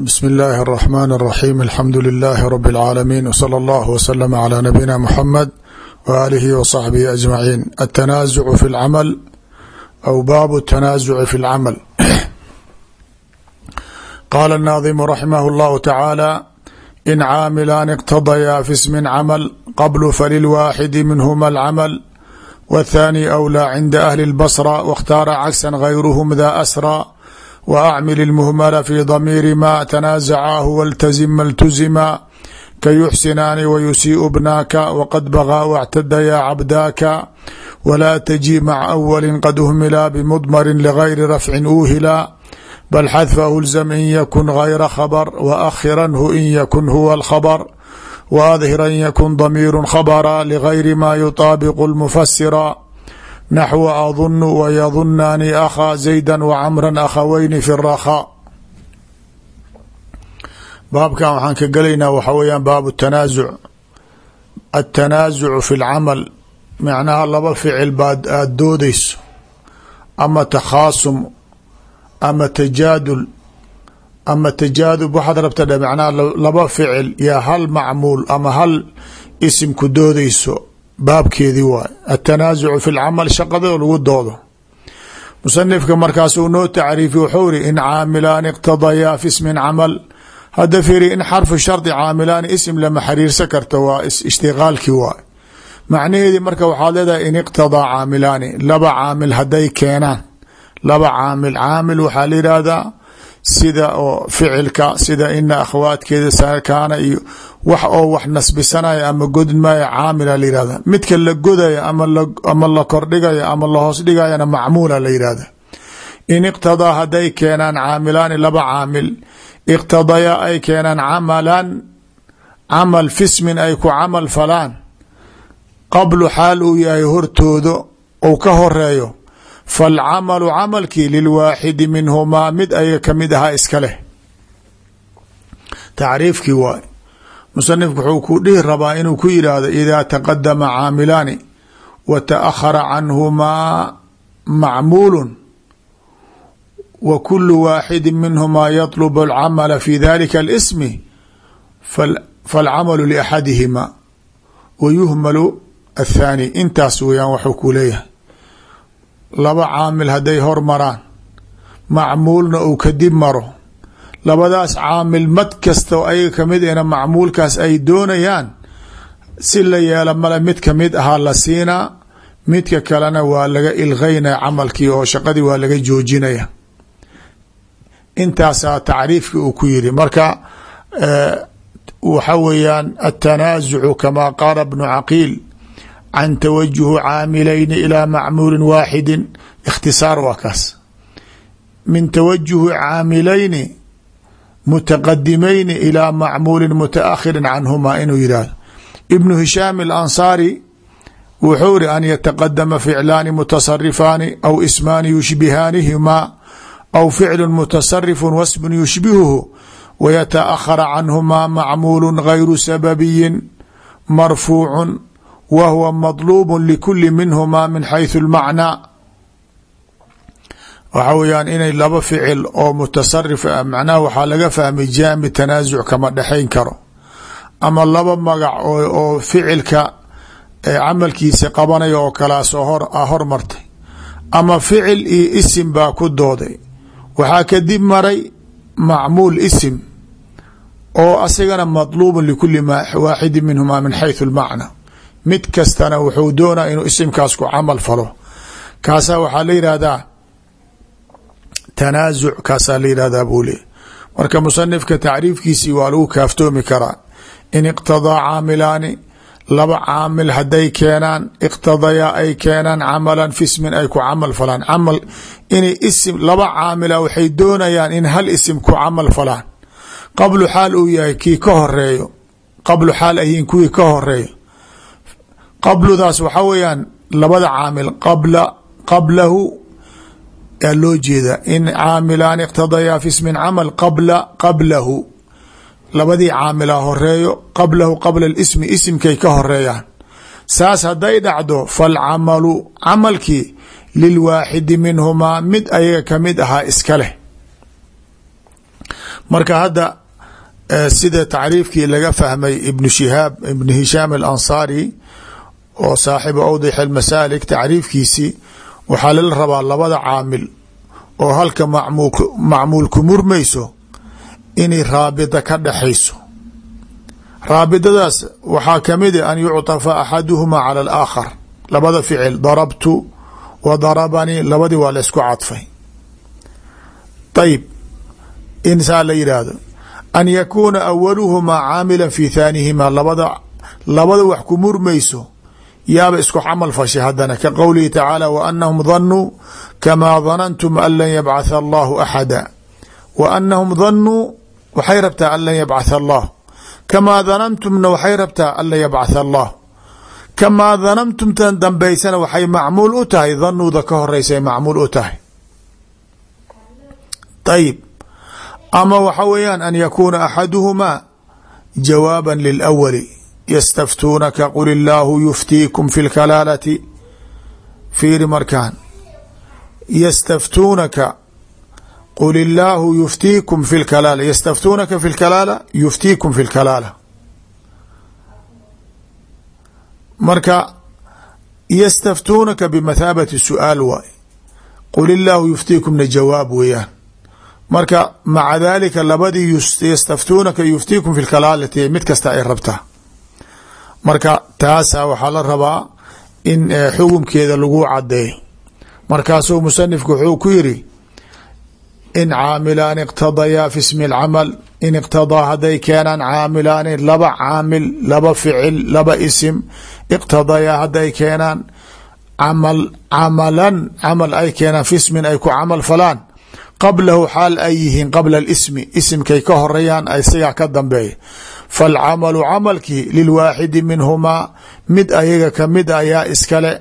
bsm اllahi الرحmn الرaxيm alxamdu لilaahi rb العaalamiin wslى اllah wslm عlى nabiyina mxamed walihi wصaxbihi aجmaciin aلtanaaزcu fi اlcamal aw baabu الtanaaزci fi اlcamal qaala الnaadimu raximah اllahu tacaala in caamilaan اqtadayaa fi smin camal qablu falilwaaxidi minhma اlcamal wاthaani أwlىa cinda ahli اlbصra waاkhtaara cagsa غayruhm da asrى وأcmل المهmل في ضمير ma تناaزcاah واlتزم اlتزma kayuxsinaani ويusiiء bnaaka وqad bغىa واctadya cabdaaka وlaa تجي mع أول qad uhmila بmdmr لغayri رفci uuhila bal xadفh اlزم in ykن غayra khبر وأkhiranh in ykن huwa الkhبر وأdhir in ykن ضميir khبرa لغayri ma يطaaبق المfsرa naxw adun wyadunaani akhaa zayda wcamra akhaweyni fi rakhaa baabkan waxaan ka gelaynaa waxa weyaan baabu tanaasuc atanaazucu fi lcamal macnaha laba ficil baad aada doodeyso ama takhaasum ama tajaadul ama tajaadub waxaad rabta macnaha laba ficil yaa hal macmuul ama hal isim ku doodeyso baabkeedii waay aلtanaasucu fi اlcamal shaqada lagu doodo. Musanifka markaasuu noo tacriifi wuxuu iri in caamilaani iqtadayaa fi smin camal. Hadda fiiri in xarfu shardi caamilaani isim lama xariirsan karta waa ishtiqaalkii waay macnaheedii marka waxaad leedahay in iqtadaa caamilaani laba caamil hadday keenaan. Laba caamil caamil waxaa la yidhaahdaa sida oo ficilka sida ina akhwaadkeeda sakaana iyo wax oo wax nasbisanaya ama godin maayo caamila la yihahda midka la godaya ama la kordhigaya ama la hoos dhigayana macmuula la yihahda in iqtadaa hadday keenaan caamilaani laba caamil iqtadayaa ay keenaan camalan camal fismin ay ku camal falaan qablu xaal uu yahay hortoodo ou ka horeeyo falcamalu camalkii lilwaaxidi minhumaa mid ayaga ka mid ahaa iska leh tacriifkii waay musanifku wuxuu ku dhihi rabaa inuu ku yidhaahdo idaa taqadama caamilaani wa taakhara canhumaa macmuulu wa kulu waaxidi minhumaa yatlubu alcamala fi dalika alismi falcamalu liaxadihima wa yuhmalu athaani intaas weyaan waxuu ku leeyahay laba caamil hadday hormaraan macmuulna uu kadib maro. Labadaas caamil mad kasta oo ayaga ka mid ena macmuulkaas ay doonayaan si la yeela male mid ka mid ahaa la siinaa midka kalena waa laga ilqeynaya camalkii oo shaqadii waa laga joojinaya. Intaasaa tacriifkii uu ku yiri marka waxa weeyaan aلtanaasucu kama qaala bnu caqiil can tawajuhi caamilayni ilaa macmuuli waaxidi ikhtisaar waa kaas. min tawajuhi caamilayni mutaqadimayni ilaa macmuuli mutaakhirin canhuma inuu yihahdo ibnu hishaam alansaari wuxuu iri an yataqadama ficlaani mutasarifaani aw ismaani yushbihaanihimaa aw ficlu mutasarifu wasmun yushbihuhu wayataأkhara canhumaa macmuulu gayru sababiyin marfuucu wa huwa maطluub likuli minhumaa min xayثu اlmacnaa waxa weyaan inay laba ficil oo mutasarif ah macnaha waxaa laga fahmay jaami tanaasuc kama dhexayn karo ama laba magac oo ficilka camalkiisa qabanaya oo kalaa soo hor a hormartay ama ficil iyo isim baa ku dooday waxaa kadib maray macmuul isim oo asigana maطluub likuli waaxidi minhumaa min xayثu اlmacna mid kastana wuxuu doonaa inuu isimkaas ku camal falo. Kaasaa waxaa la yihahdaa tanaasuc kaasaa la yihahdaa buu marka musanifka tacriifkiisii waa lagu kaaftoomi karaa. In iqtadaa caamilaani laba caamil hadday keenaan iqtadayaa ay keenaan camalan fismin ay ku camal falaan. Camal inay isim laba caamila waxay doonayaan in hal isim ku camal falaan. Qablu xaal uu yahay kii ka horeeyo qablu xaal ayiin kuwii ka horeeyo qabludaas waxaa weeyaan labada caamil qabla qablahu yaa loo jeeda in caamilaan iqtadayaa fi smin camal qabla qablahu. Labadii caamila horeeyo qablahu qabla ismi isimkay ka horeeyaan saas hadday dhacdo falcamalu camalkii lilwaaxidi minhumaa mid ayaga ka mid ahaa iska leh. Marka hadda sida tacriifkii laga fahmay ibnu shihaab ibnu hishaam alansaari oo saaxibu awdix almasaalik tacriifkiisii waxaa lala rabaa labada caamil oo halka macmuulku murmayso inay raabida ka dhexayso raabidadaas waxaa ka mid a an yucطafa axaduhumaa cala alaakhar. Labada ficil darabtu wa darabanii labadii waa la isku cadfay. Ayib in saa la yidhaahdo an yakuuna awaluhumaa caamila fi thaanihimaa labada labada wax ku murmayso yaaba isku camal fashay haddana ka qowlihi tacaala wa anahum danuu kamaa danantum an lan yabcatha allahu axada. Wa anahum danuu waxay rabtaa an lan yabcatha allah kamaa danantumna waxay rabtaa an lan yabcatha allah kamaa danantumtan dambaysana waxay macmuul u tahay danuuda ka horeysay macmuul u tahay. Ayib ama waxa weeyaan an yakuuna axaduhumaa jawaaba lilawali ystaftuunaka qul illaahu yuftiikum fi lkalaalati fiiri markaan. Ystaftuunaka qul illaahu yuftiikum fi lkalaala ystaftuunaka fi lkalaala yuftiikum fi lkalaala marka ystaftuunaka bimathaabati su'aal waay. Qul illaahu yuftiikumna jawaab weeyaan. Marka maca dalika labadii ystaftuunaka yuftiikum fi lkalaalati mid kasta ay rabtaa marka taasa waxaa la rabaa in xukumkeeda lagu cadeeyo markaasuu musanifku wuxuu ku yiri in caamilaan iqtadayaa fi smi اlcamal in iqtadaa hadday keenaan caamilaani laba caamil laba ficil laba isim iqtadayaa hadday keenaan camal camalan camal ay keenaan fi smin ay ku camal falaan qablahu xaal ay yihiin qabla اlismi isimkay ka horeeyaan isagaa ka dambeeya faاlcamalu camalkii lilwaaxidi minhumaa mid ayaga kamid ayaa iskale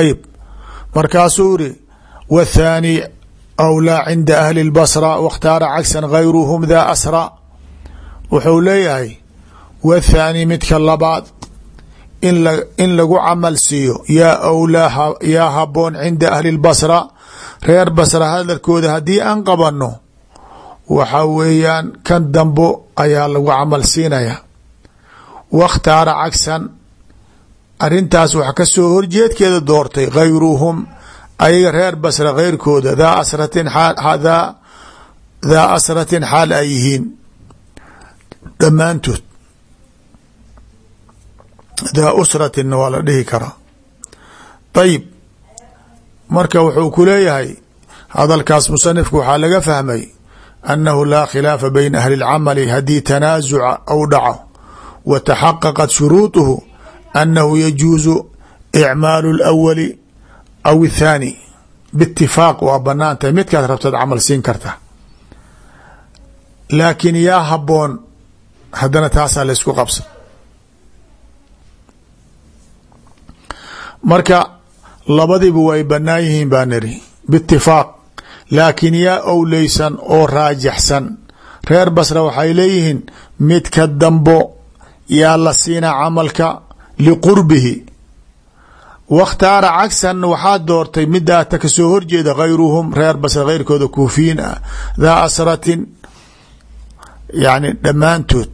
ayb markaasuu iri wthaani awlaa cinda ahli اlbasra wakhtaara cagsan gayruhum daa asra wuxuu leeyahay wthaani midka labaad in lagu camal siiyo yaa awlaa yaa haboon cinda ahli اlbasra reer basra hadalkooda haddii aan qabanno waxa weeyaan kan dambo ayaa lagu camal siinaya wakhtaara cagsan arintaas wax ka soo horjeedkeeda doortay gayruhum ayaga reer basra keyrkooda daa asratin daa asratin xaal ay yihiin. Dhammaantood daa usratinna waa la dhihi karaa. Ayib marka wuxuu ku leeyahay hadalkaas musanifku waxaa laga fahmay annahu laa khilaafa bayna ahli اlcamali haddii tanaasuca ou dhaco wa taxaqaqat shuruuduhu annahu yajuusu icmaalu اlawali aw ithaani. Biitifaaq waa bannaan tahay midkaad rabtaad camal siin karta. Laakiin yaa haboon haddana taasaa laysku qabsan. Marka labadiiba way banaan yihiin baa niri biitifaaq laakiin yaa owleysan oo raajaxsan. Reer basra waxay leeyihiin midka dambo yaa la siinaa camalka liqurbihi. Wakhtaara cagsan waxaa doortay midaata ka soo horjeeda hayruhum reer basra keyrkooda kuufiyiin ah. Daa asratin yani dhammaantood.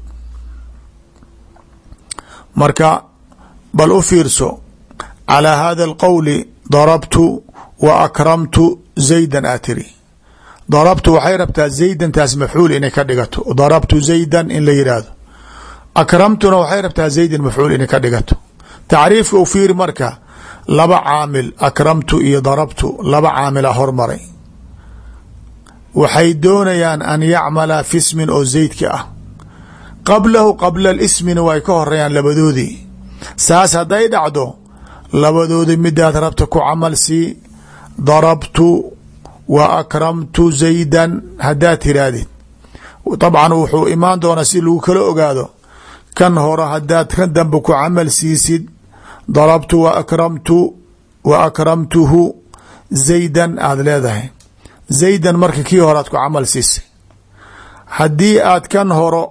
Marka bal u fiirso calىa hada اlqowli darabtu wa akramtu zaydan aa tiri. Darabtu waxay rabtaa zaydantaas mafcuul inay ka dhigato. Darabtu zaydan in la yidhaahdo akramtuna waxay rabtaa zaydan mafcuul inay ka dhigato. Tacriifka u fiiri marka laba caamil akramtu iyo darabtu laba caamila hormaray. Waxay doonayaan an yacmala fi smin oo zaydka ah. Qablahu qabla lismina way ka horeeyaan labadoodii. Saas hadday dhacdo labadoodi midaad rabta ku camal sii darabtu wa akramtu zaydan haddaad tirahdid dabcan wuxuu imaan doonaa si lagu kala ogaado kan hore haddaad kan dambe ku camal siisid darabtu wa akramtu wa akramtuhu zaydan aada leedahay. Zaydan marka kii hore aad ku camal siisay. Haddii aad kan horo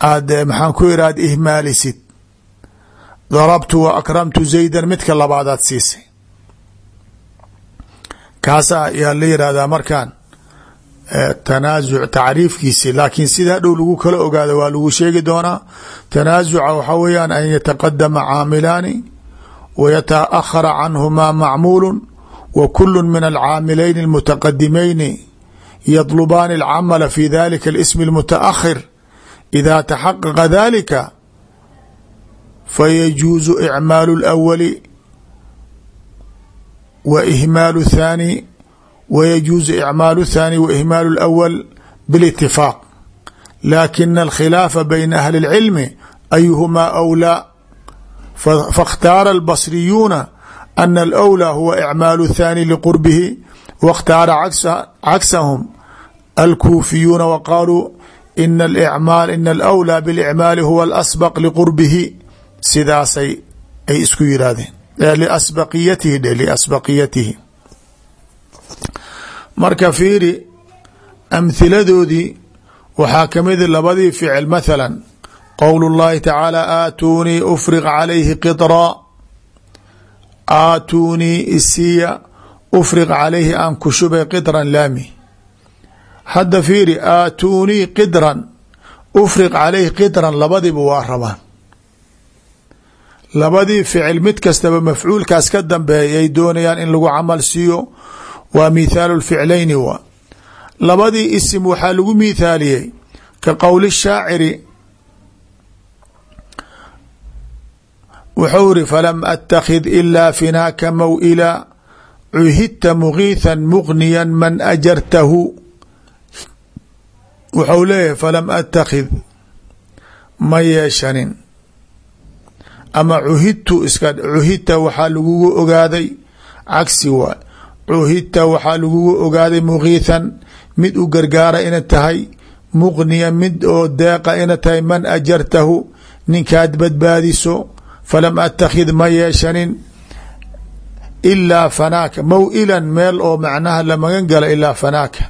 aad maxaan ku iri aad ihmaalisid darabtu wa akramtu zaydan midka labaadaad siisay. Kaasa yaa la yihahdaa markaan tanaasuc tacriifkiisi laakiin sida dhow lagu kala ogaado waa lagu sheegi doonaa tanaasuca waxaa weeyaan an yataqadama caamilaani wa yataahara canhumaa macmuulu wa kulu min alcaamilayni almutaqadimayni yadlubaani alcamala fi dalika اlismi اlmutaakhir ida taxaqaqa dalika fayajuuzu icmaalu اlawali wa ihmaalu اthaani ويجuuز إعmاaل الثاني وإhmاaل الأول بالاتفاق لakiن الkhلاaف بين أهل العلم أيهma أولى فاkhتاaر البصريuنa أن الأولى هو إعmاaل الثاني لقربه واkhتاaر عكسهم الكوفيuنa وقالوا إن الأولى بالإعmاaل هو الأسبق لقربه sidaasay ay isku yidhaahdeen liasbaqiyatihi dhe liasbaqiyatihi. Marka fiiri amhiladoodii waxaa ka mid labadii ficil mathalan qowlu llahi tacaala aatuunii ufriq calayhi qidraa aatuunii isiya ufriq calayhi aan ku shubay qidran laami. Hadda fiiri aatuunii qidran ufriq calayhi qidran labadiiba waa rabaan labadii ficil mid kastaba mafcuulkaas ka dambeeya ay doonayaan in lagu camal siiyo waa mithaalu ficlayni wa. Labadii isim waxaa lagu mithaaliyey ka qowli shaaciri wuxuu iri falam attakhid ilaa finaaka maw'ila cuhidta mugiithan mugniyan man ajartahu. Wuxuu leeyahay falam attakhid ma yeeshanin ama cuhidtu iska cuhidta waxaa lagugu ogaaday cagsi waay cuhidta waxaa lagugu ogaaday mugiithan mid u gargaara ina tahay muqniya mid oo deeqa ina tahay man ajartahu ninkaad badbaadiso falam attakhid ma yeeshanin ilaa fanaaka maw-ilan meel oo macnaha la magan gala ilaa fanaaka.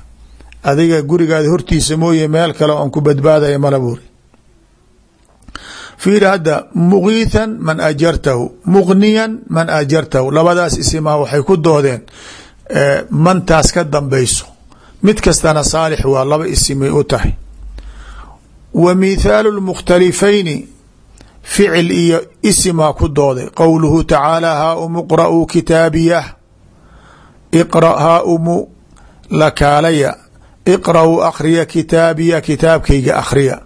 Adiga gurigaada hortiisa mooye meel kale oon ku badbaadaya mala buuri fiiri hadda mugiithan man ajartahu muqniyan man ajartahu. Labadaas isimaha waxay ku doodeen mantaas ka dambeyso mid kastana saalix waa laba isimay u tahay. Wa mithaalu lmukhtalifayni ficil iyo isimaa ku dooday qowluhu tacaala haa umu qra'uu kitaabiyah iqra haa umu lakaalaya iqra'uu akhriya kitaabiya kitaabkayga akhriya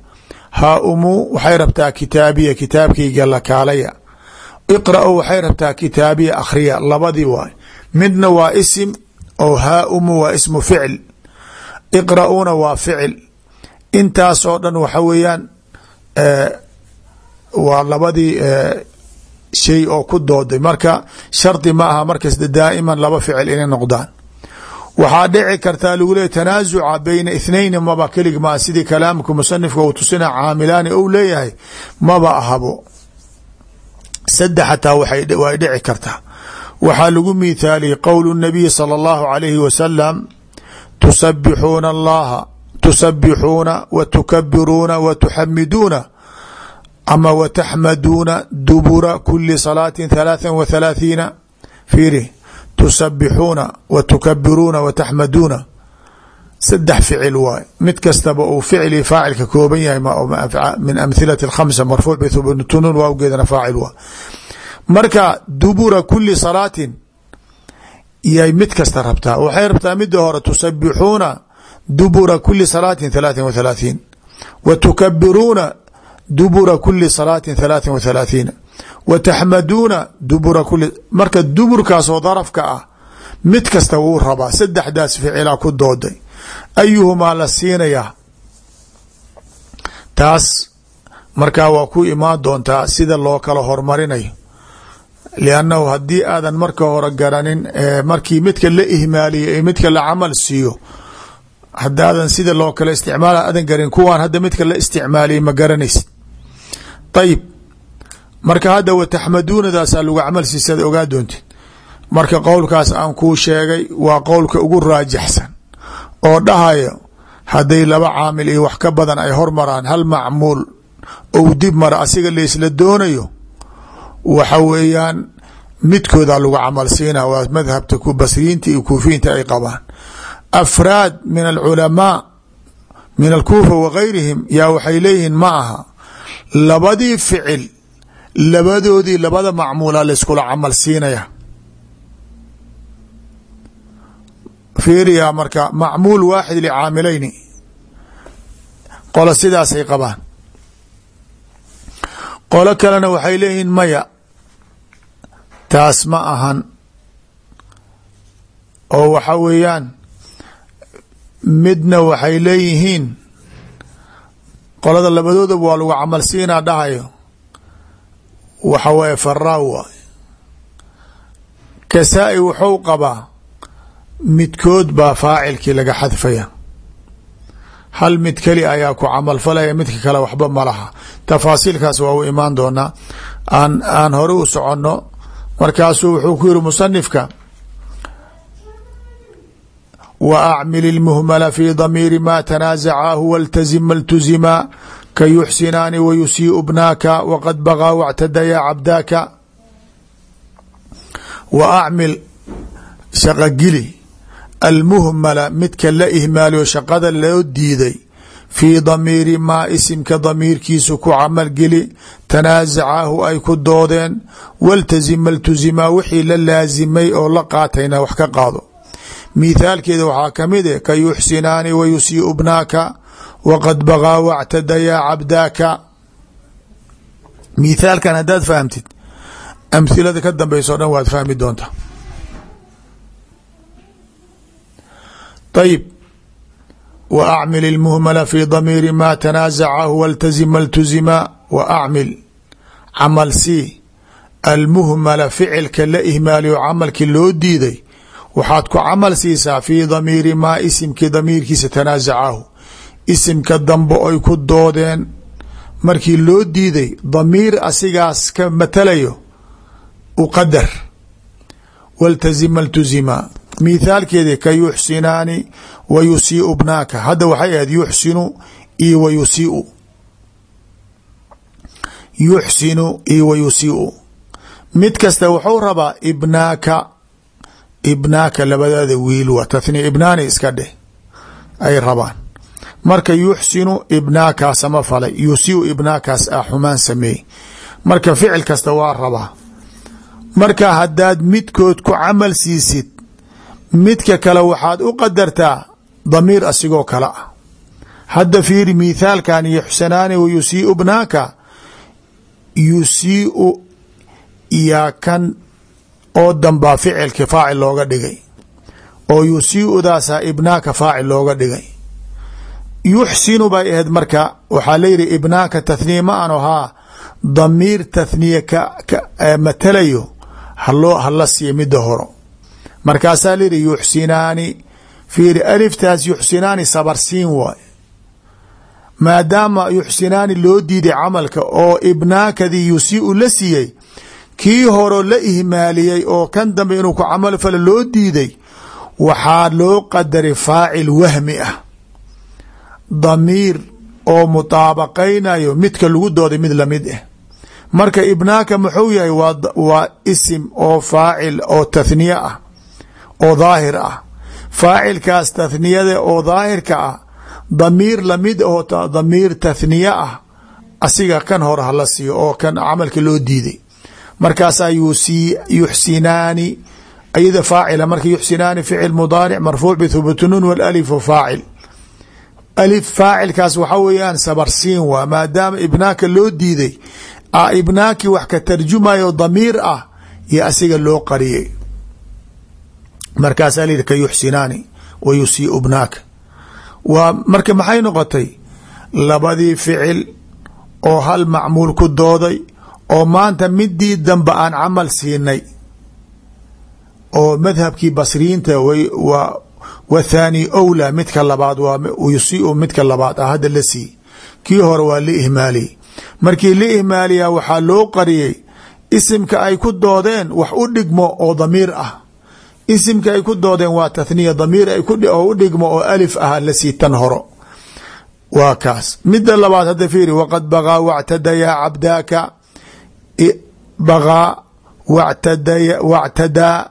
haa umu waxay rabtaa kitaabiya kitaabkayga lakaalaya iqra'uu waxay rabtaa kitaabiya akhriya labadii waay midna waa isim oo haa umu waa ismu ficil. Iqra'uuna waa ficil. Intaasoo dhan waxa weeyaan waa labadii shay oo ku dooday. Marka shardi ma aha markasta daa'iman laba ficil inay noqdaan waxaa dhici kartaa lagu leeya tanaasuca bayna ithnayni maba keligmaa ah. sidii kalaamka musanifka uu tusina caamilaani ou leeyahay maba ahabo. Saddex xataa way dhici kartaa. Waxaa lagu miithaaliyey qowlu nabiyi sala allahu calayhi wasalam tusabixuuna allaha tusabixuuna wa tukabiruuna wa tuxamiduuna ama wa taxmaduuna dubura kuli salaatin halaathan wa thalaathiina. Fiiri tusabixuuna wa tukabiruuna wa taxmaduuna saddex ficil waay mid kastaba uu ficili faacilka kooban yahay min amhilati اkhamsa marfuuc bthubtunuun waawgeedana faacil waa marka dubura kuli salaatin yay mid kasta rabtaa waxay rabtaa mida hore tusabixuuna dubura kuli salaatin halaaثin wa halaaثiin wa tukabiruuna dubura kuli salaatin halaaثin wa halaaثiina wa taxmaduuna dubura kuli marka duburkaasoo darafka ah mid kasta wuu rabaa. Saddexdaas ficilaa ku dooday. Ayuhumaa la siinayaa. Taas markaa waa ku imaan doontaa sida loo kala hormarinayo. Liannahu haddii aadan marka hore garanin markii midka la ihmaaliyo ee midka la camal siiyo hadaadan sida loo kala isticmaala aadan garin kuwaan hadda midka la isticmaaliyay ma garanaysid. Ayib marka hadda wa taxmaduunadaasaa lagu camal siisada ogaa doontid. Marka qowlkaas aan kuu sheegay waa qowlka ugu raajaxsan oo dhahayo hadday laba caamil iyo wax ka badan ay hormaraan hal macmuul ou dib mara asiga laisla doonayo waxa weeyaan midkooda lagu camal siina waa madhabta basriyiinta iyo kuufiyiinta ay qabaan. Afraad min alculamaa min alkuufa wa gayrihim yaa waxay leeyihiin ma aha labadii ficil labadoodii labada macmuula layskula camal siinaya. Fiiriyaa marka macmuul waaxid licaamilayni qolo sidaasay qabaan. Qolo kalena waxay leeyihiin maya. Taas ma ahan. Oo waxa weeyaan midna waxay leeyihiin qolada labadoodaba waa lagu camal siinaa dhahayo waxa weeye faraaw waay kasaa-i wuxuu qabaa midkood baa faacilkii laga xadfaya. Hal mid keli ayaa ku camal falaya midka kale waxba ma laha. Tafaasiilkaas waa u imaan doonaa. Aan aan hore u soconno markaasuu wuxuu ku yiri musanifka wa acmil ilmuhmala fi damiiri ma tanaazacaahu waltazim maltuzima ka yuxsinaani wa yusiiu bnaaka waqad bagaa wactada yaa cabdaaka wa acmil shaqagili almuhmala midka la ihmaaliyo shaqada loo diiday fii damiiri maa isimka damiirkiisu ku camalgeli tanaasacahu ay ku doodeen waltazim maltuzimaa wixii la laasimay oo la qaatayna wax ka qaado mithaalkeeda waxaa e ka yuxsinaani wa yusiiu bnaaka waqad bagaa wactada yaa cabdaaka mithaalkan haddaad fahamtid amhilada ka dambeysa o dhan waad fahmi doontaa ayib wa acmil ilmuhmala fi damiiri ma tanaasacahu waltazim maltuzima wa acmil camal sii almuhmala ficilka la ihmaaliyo camalkii loo diiday waxaad ku camal siisaa fii damiiri maa isimkii damiirkiisa tanaasacahu isimka dambe ay ku doodeen. Markii loo diiday damiir asigaas ka matalayo u qadar. Waltazim maltuzima mithaalkeedi ka yuxsinaani wa yusiiu bnaaka hadda waxay ahayd yuxsinu io wa yusiiu. Yuxsinu io wa yusiiu. Mid kasta wuxuu rabaa ibnaaka. Ibnaaka labadaada wiil wa tathniya ibnaani iska dheh. Ay rabaan marka yuxsinu ibnaakaasama falay. Yusiiu ibnaakaas ah xumaan sameey. Marka ficil kasta waa rabaa. Marka haddaad midkood ku camal siisid midka kale waxaad u qadartaa damiir asigoo kale ah. Hadda fiiri mithaalkan yuxsanaani wa yusiiu bnaaka yusiiu yaa kan oo dambaa ficilki faacil looga dhigay. Oo yusiiudaasaa ibnaaka faacil looga dhigay yuxsinu bay ahayd marka waxaa layihi ibnaaka tathniya ma ano haa damiir tathniya matalayo haloo hala siiya mida horo markaasaa layihi yuxsinaani fiiri aliftaas yuxsinaani sabarsiin waay maadaama yuxsinaani loo diiday camalka oo ibnaakadii yusiiu la siiyey kii horo la ihmaaliyey oo kan dambe inuu ku camal falo loo diiday waxaa loo qadaray faacil wahmi ah damiir oo mutaabaqaynayo midka lagu dooday mid la mid ah marka ibnaaka muxuu yahay waa isim oo faacil oo tathniye ah oo daahir ah. Faacilkaas tathniyada oo daahirka ah damiir la mid oo damiir tathniye ah asiga kan hore hala siiyo oo kan camalka loo diiday. Markaasaa yuxsinaani ayada faacila marka yuxsinaani ficil mudaaric marfuuc bithubuti nun walalifu faacil alif faacilkaas waxa weeyaan sabarsiin waa maadaama ibnaaka loo diiday a ibnaaki wax ka tarjumayo damiir ah iyo asiga loo qariyay markaasaa la ka yuxsinaani wa yusiiu bnaaka waa marka maxay noqotay? Labadii ficil oo hal macmuul ku dooday oo maanta midii dambe aan camal siinay oo madhabkii basriyiinta wa thaani owla midka labaad waa yusiiu midka labaad ah hadda la sii. Kii hore waa la ihmaaliyey markii la ihmaaliyaa waxaa loo qariyey isimka ay ku doodeen wax u dhigmo oo damiir ah. Isimka ay ku doodeen waa tathniya damiir oo u dhigmo oo alif ah la sii tan horo waa kaas. Mida labaad hadda fiiri waqad bagaa wactada yaa cabdaaka bagaa wactada wactadaa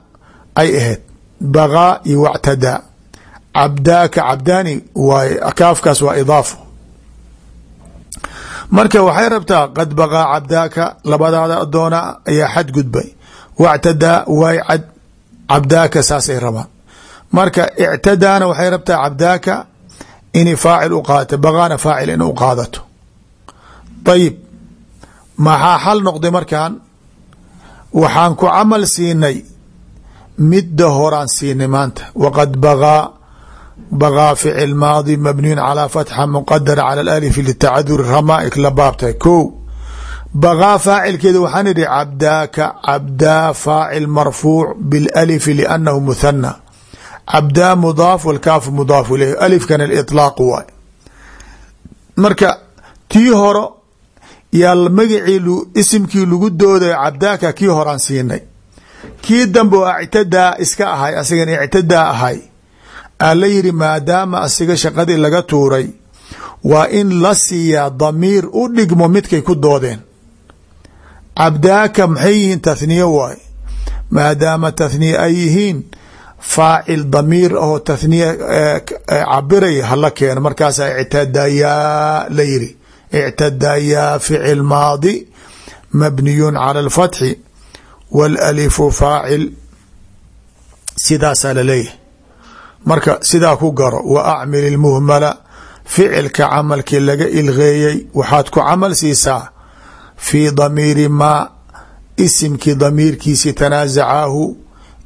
ay ahayd. Bagaa iyo wactadaa cabdaaka cabdaani waay kaafkaas waa idaafo marka waxay rabtaa qad baqaa cabdaaka labadaada adoona ayaa xad gudbay. Wactadaa waay cad cabdaaka saasay rabaan. Marka ictadaana waxay rabtaa cabdaaka inay faacil u qaadato baqaana faacil in u qaadato. Ayib maxaa xal noqday markan waxaan ku camal siinay midda horaan siinay maanta. Waqad baqaa baqaa ficil maadi mabniyun calaa fatxa muqadara cala alif litacaduri ramaik la baabtahay ko baqaa faacilkeeda waxaan idhi cabdaaka cabdaa faacil marfuuc bilalifi liannahu muthana cabdaa mudaaf walkaafu mudaaf ileyh alifkan aliطlaaq waay marka tii horo yaa magacii isimkii lagu dooday cabdaaka kii horaan siinay kii dambe oo ictadaa iska ahay asigan ictadaa ahay aa la yidhi maadaama asiga shaqadii laga tuuray waa in la siiyaa damiir u dhigmo midkay ku doodeen. Cabdaaka maxay yihiin tathniye waay? Maadaama tathniye ay yihiin faacil damiir ahoo tathniye cabiraya hala keeno. Markaasaa ictadayaa la yidhi ictadayaa ficil maadi mabniyun cala alfatxi wاlalifu faacil. Sidaasaa la leeyahay marka sidaa ku garo wa acmil ilmuhmala ficilka camalkii laga ilgeeyey waxaad ku camal siisaa fii damiiri maa isimkii damiirkiisi tanaazacaahu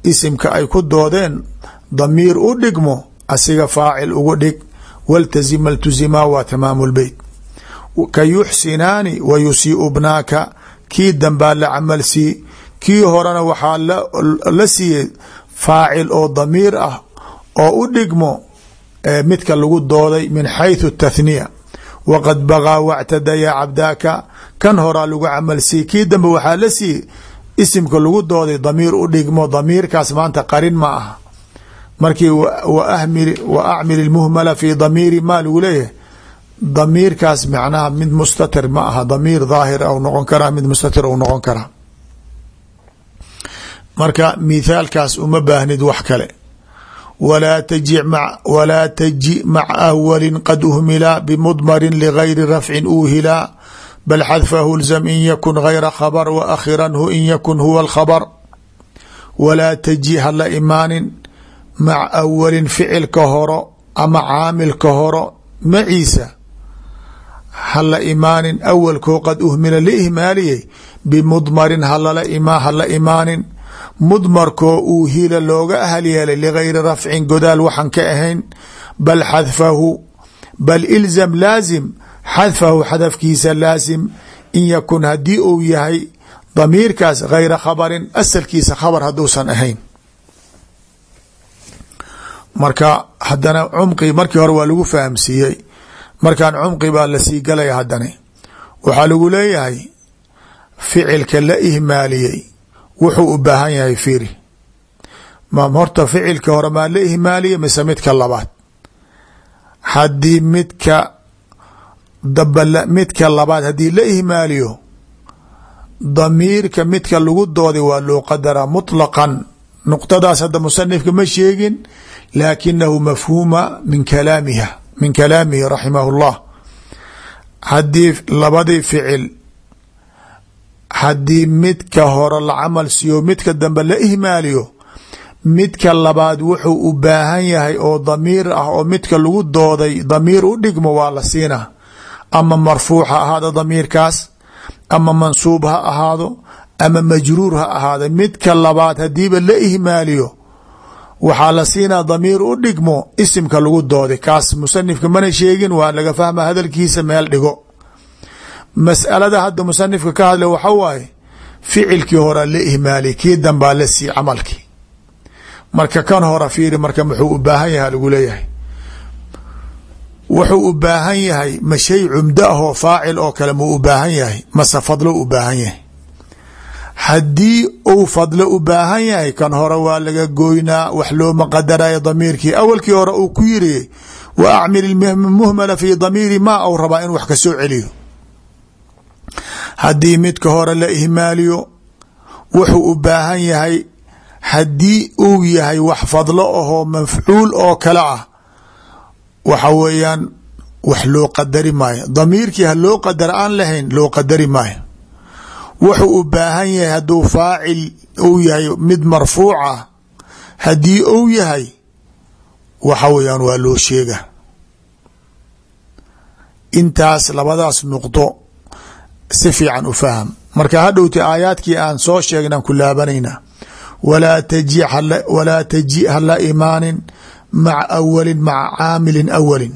isimka ay ku doodeen damiir u dhigmo asiga faacil ugu dhig waltazim altuzimaa waa tamaamu lbeyt ka yuxsinaani wa yusiiu bnaaka kii dambaa la camal sii kii horena waxaa la siiyey faacil oo damiir ah oo u dhigmo midka lagu dooday min xayثu التathniya waqad baqaa wاctadaya cabdaaka kan horaa lagu camal sii kii dambe waxaa la siiyey isimka lagu dooday damiir u dhigmo damiirkaas maanta qarin ma aha markii wa acmil اmuhmala fi damiiri ma lagu leeyahay damiirkaas macnaha mid mustatir ma aha damiir daahir au noqon karaa mid mustatir ou noqon karaa marka mithaalkaas uma baahnid wax kale walaa taji mac awalin qad uhmila bimudmarin ligayri rafcin uuhila bal xadfahu lzam in yakun gayra khabr wa akhiranhu in yakun huwa alkhabr walaa taji hala imaanin mac awalin ficilka horo ama caamilka horo maciisa hala imaanin awalkoo qad uhmila la ihmaaliyey bimudmarin hala imaanin mudmarkoo uu hila looga ahal yeelay ligayri rafcin godaal waxaan ka ahayn bal xadfahu bal ilzam laazim xadfahu xadafkiisa laasim in yakun haddii uu yahay damiirkaas gayra khabarin asalkiisa khabar hadduusan ahayn. Marka haddana cumqi markii hore waa lagu fahamsiiyey. Markan cumqi baa la sii galaya haddana waxaa lagu leeyahay ficilka la ihmaaliyey wuxuu u baahan yahay fiiri. Ma horta ficilka hore maa la ihmaaliye mise midka labaad? Haddii midka daba midka labaad haddii la ihmaaliyo damiirka midka lagu dooday waa loo qadaraa muطlaqan nuqtadaas hadda musanifka ma sheegin laakinahu mafhuuma min kalaamiha min kalaamihi raximah اllah haddii labadii ficil haddii midka hore la camal siiyo midka dambe la ihmaaliyo midka labaad wuxuu u baahan yahay oo damiir ah oo midka lagu dooday damiir u dhigmo waa la siinaa ama marfuuc ha ahaado damiirkaas ama mansuub ha ahaado ama majruur ha ahaado. Midka labaad hadiiba la ihmaaliyo waxaa la siinaa damiir u dhigmo isimka lagu dooday. Kaas musanifka mana sheegin waa laga fahma hadalkiisa meel dhigo mas'alada hadda musanifka ka hadlay waxa waaye ficilkii horaa la ihmaaliy kii dambaa la sii camalkii. Marka kan hora fiiri marka muxuu u baahan yahay lagu leeyahay. Wuxuu u baahan yahay ma shay cumdo ah oo faacil oo kale muu u baahan yahay mase fadlo u baahan yahay. Haddii uu fadlo u baahan yahay kan hore waa laga goynaa wax looma qadarayo damiirkii. Awalkii hore uu ku yiri wa acmil muhmala fi damiiri ma au rabaa in wax ka soo celiyo haddii midka hore la ihmaaliyo wuxuu u baahan yahay haddii uu yahay wax fadlo ahoo mafcuul oo kale ah. Waxa weeyaan wax loo qadari maayo. Damiirkii ha loo qadar aan lahayn loo qadari maayo. Wuxuu u baahan yahay hadduu faacil uu yahay mid marfuuc ah. Haddii uu yahay waxa weeyaan waa loo sheega intaas labadaas nuqdo si fiican u faham marka hadhowti aayaadkii aan soo sheegnaan ku laabanaynaa walaa taji hala imaanin maca awalin maca caamilin awalin.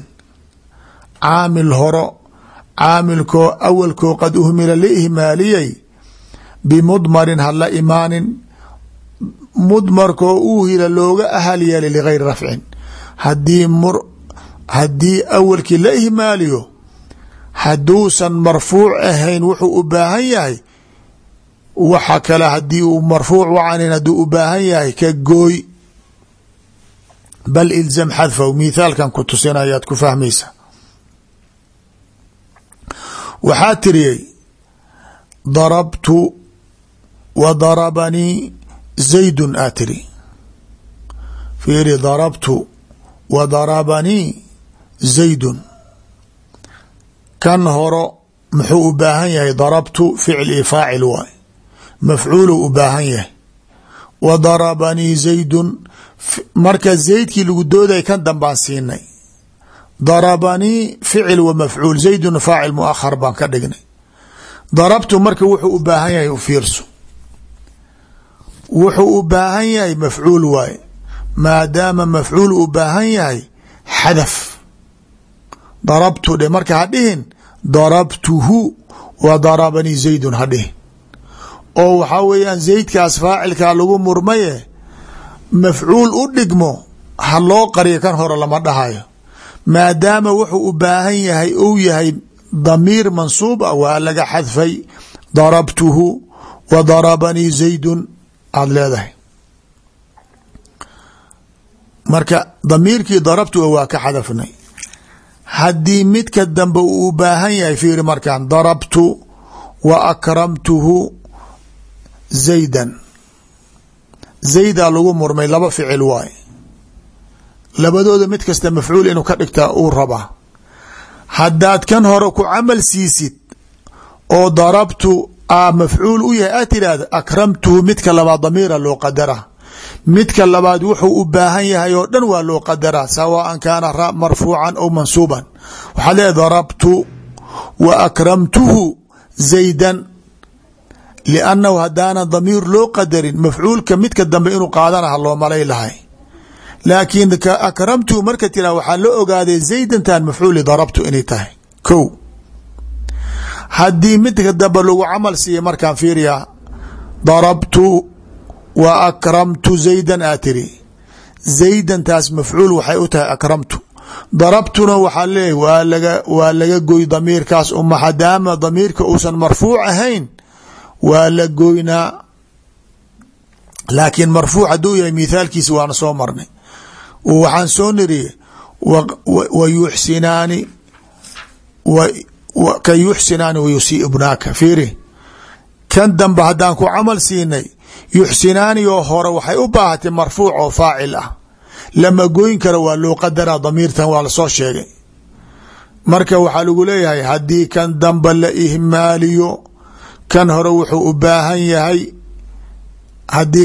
Caamil horo caamilkoo awalkoo qad uhmila la ihmaaliyey bimudmarin hala imaanin mudmarkoo uuhila looga ahal yeelay ligayri rafcin. Hadii haddii awalkii la ihmaaliyo hadduusan marfuuc ahayn wuxuu u baahan yahay. Waxa kale haddii uu marfuuc wacanin hadduu u baahan yahay ka gooy. Bal ilzam xadfaw mithaalkan ku tusina ayaad ku fahmaysa. Waxaa tiriyey darabtu wa darabanii zaydun aa tiri. Fiiri darabtu wa darabanii zaydun kan horo muxuu u baahan yahay darabtu ficl i faacil waay. Mafcuulu u baahan yahay. Wa darabanii zaydun marka zaydkii lagu dooday kan dambaan siinay. Darabanii ficil wa mafcuul zaydun faacil muahar baan ka dhignay. Darabtu marka wuxuu u baahan yahay u fiirso. Wuxuu u baahan yahay mafcuul waaye maadaama mafcuul u baahan yahay xadaf darabtu dhe marka ha dhihin darabtuhu wa darabanii zaydun ha dhihin. Oo waxaa weeyaan zaydkaas faacilkaa lagu murmaye mafcuul u dhigmo ha loo qariyo kan hore lama dhahayo. Maadaama wuxuu u baahan yahay ou yahay damiir mansuub ah waa laga xadfay darabtuhu wa darabanii zaydun aada leedahay. Marka damiirkii darabtu waa ka xadafnay haddii midka dambe uu u baahan yahay fiiri markan darabtu wa akramtuhu zaydan. Zaydaa lagu murmay laba ficil waay. Labadooda mid kasta mafcuul inuu ka dhigtaa uu rabaa haddaad kan hore ku camal siisid oo darabtu a mafcuul u yahay aad tiraahda akramtuhu midka labaad damiira loo qadara midka labaad wuxuu u baahan yahay oo dhan waa loo qadaraa sawaan kaana ra marfuucan aw mansuuban. Waxaad leedahay darabtu wa akramtuhu zaydan liannahu haddaana damiir loo qadarin mafcuulka midka dambe inuu qaadanaha loo malay lahay. Laakiin akramtuhu marka tira waxaa la ogaaday zaydantan mafcuuli darabtu inay tahay. Ko haddii midka dambe lagu camal siiya markaan fiiriya darabtu wa akramtu zaydan aa tiri. Zaydantaas mafcuul waxay u tahay akramtu. Darabtuna waxaa leeyahy waa laga waa laga goy damiirkaas uma hadaama damiirka uusan marfuuc ahayn waa la goynaa laakiin marfuuc hadduu yahay mithaalkiisi waana soo marnay. Waxaan soo niriye wa yuxsinaani ka yuxsinaani wayusii ibnaaka fiiri kan dambe haddaan ku camal siinay yuxsinaani oo hore waxay u baahatay marfuuc oo faacil ah. Lama goyn kara waa loo qadaraa damiirtan waa la soo sheegay. Marka waxaa lagu leeyahay haddii kan dambe la ihmaaliyo kan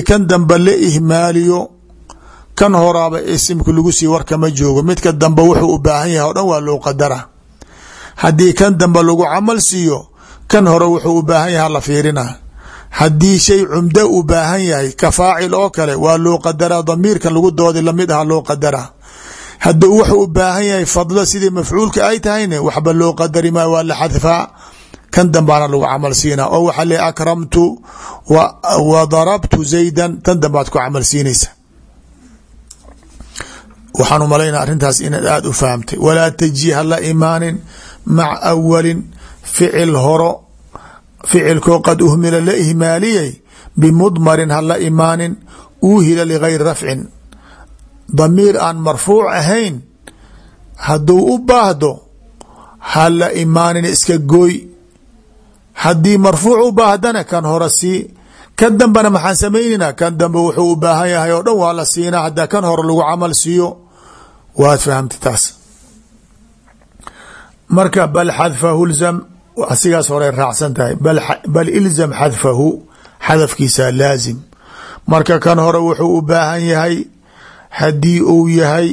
kan dambe la lagu sii warkama joogo. Midka dambe wuxuu u baahan yahay o dhan waa loo qadara haddii kan dambe lagu camal siiyo kan hore wuxuu u baahan yahay la fiirina. Haddii shay cumdo u baahan yahay ka faacil oo kale waa loo damiirkan lagu doodi la mid aha loo qadaraa. Wuxuu u baahan yahay fadlo sidii mafcuulka ay tahayne waxba loo maayo waa la xadfaa kan dambaana lagu camal oo waxaa le akramtu wa darabtu zaydan tan dambaad ku camal waxaan u malaynaa arrintaas inaad aada u fahamtay. Walaa taji hala imaanin maca awalin ficil horo ficilkoo qad uhmila la ihmaaliyay bimudmarin hala imaanin uuhila ligayri rafcin. Damiir aan marfuuc ahayn hadduu u baahdo hala imaanin iska gooy. Haddii marfuuc u baahdana kan hore sii kan dambena maxaan samaynayna kan dambe wuxuu u baahan yahay oo dhan waa la siinaa haddaa kan hore lagu camal siiyo. Waad fahamta taas. Marka bal asigaas horey raacsan tahay bal ilzam xadfahu xadafkiisa laazim. Marka kan hore wuxuu u baahan yahay haddii uu yahay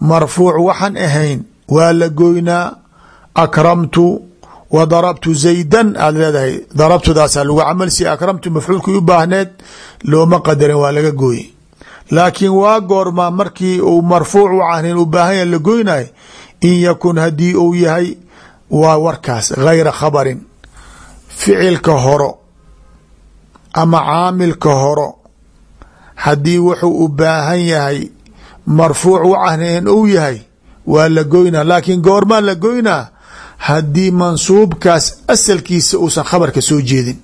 marfuuc waxaan ahayn waa la goynaa akramtu wa darabtu zaydan aad leedahay darabtudaasaa lagu camal si akramtu mafcuulkii u baahneed looma qadarin waa laga gooye laakiin waa goormaa markii uu marfuuc wacanin u baahan yahay la goynay in yakun haddii uu yahay waa warkaas gayra khabarin ficilka horo ama caamilka horo. Haddii wuxuu u baahan yahay marfuuc wacanin uu yahay waa la goynaa. Laakiin goormaa la goynaa haddii mansuubkaas asalkiisa uusan khabarka soo jeedin.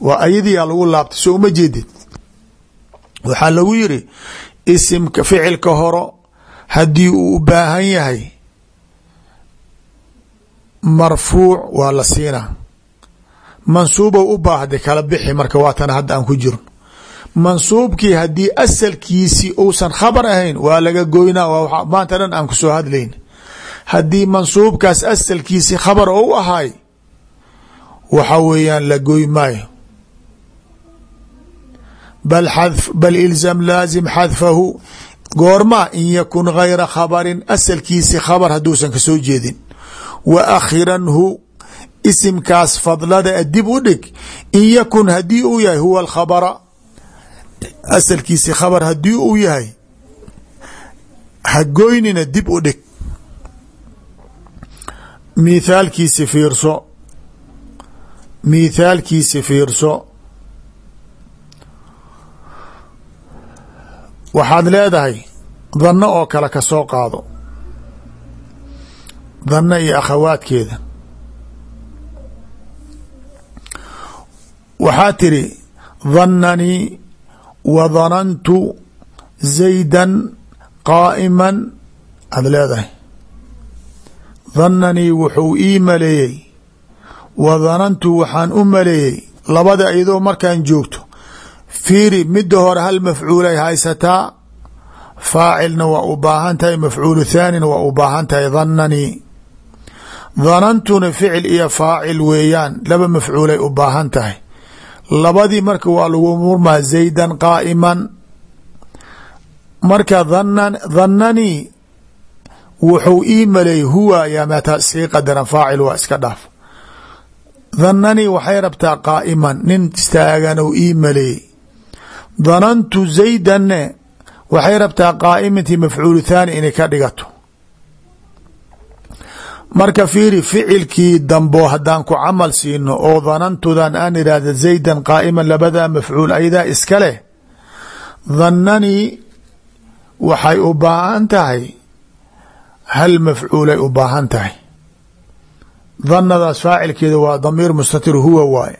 Waa ayadiyaa lagu laabtay soo uma jeedid waxaa lagu yiri isimka ficilka horo haddii uu u baahan yahay marfuuc waa la siinaa mansuubow u baahday kala bixi marka waatana hadda aan ku jirno mansuubkii haddii asalkiisi uusan khabar ahayn waa laga goynaa waa maanta dhan aan ku soo hadlayn. Haddii mansuubkaas asalkiisi khabar ou ahay waxa weeyaan la goy maayo. Bal ilzam laazim xadfahu goorma in yakun gayra khabarin asalkiisi khabar hadduusan ka soo jeedin wa akhiranhu isimkaas fadlada dib u dhig in yakun haddii uu yahay huwa alkhabara. Asalkiisi khabar haddii uu yahay hagoynina dib u dhig. Mithaalkiisi fiirso mithaalkiisi fiirso. Waxaad leedahay danno oo kale ka soo qaado danno iyo akhawaadkeeda. Waxaa tiri dannanii wa danantu zaydan qaa'iman aad leedahay. Dannanii wuxuu ii maleeyey wa danantu waxaan u maleeyey labada iyadoo markaan joogto. Fiiri midda hore hal mafcuulay haysataa faacilna waa u baahan tahay mafcuulu thaanina waa u baahan tahay dannanii danantuna ficil iyo faacil weeyaan. Laba mafcuulay u baahan tahay. Labadii marka waa lagu murmaa zaydan qaa'iman. Marka dannanii wuxuu ii maleeyey huwa yaa meeta sii qadaran faacil waa iska dhaaf. Dannanii waxay rabtaa qaa'iman nin istaagan ou ii maleeyey danantu zaydanne waxay rabtaa qaa'imantii mafcuulu thaani inay ka dhigato marka fiiri ficilkii dambo haddaan ku camal siino oo danantudan aan idhaahda zaydan qaa'iman labadaa mafcuul ayadaa iska leh dannanii waxay u baahan tahay hal mafcuulay u baahan tahay. Dannadaas faacilkeeda waa damiir mustatir huwa waaye.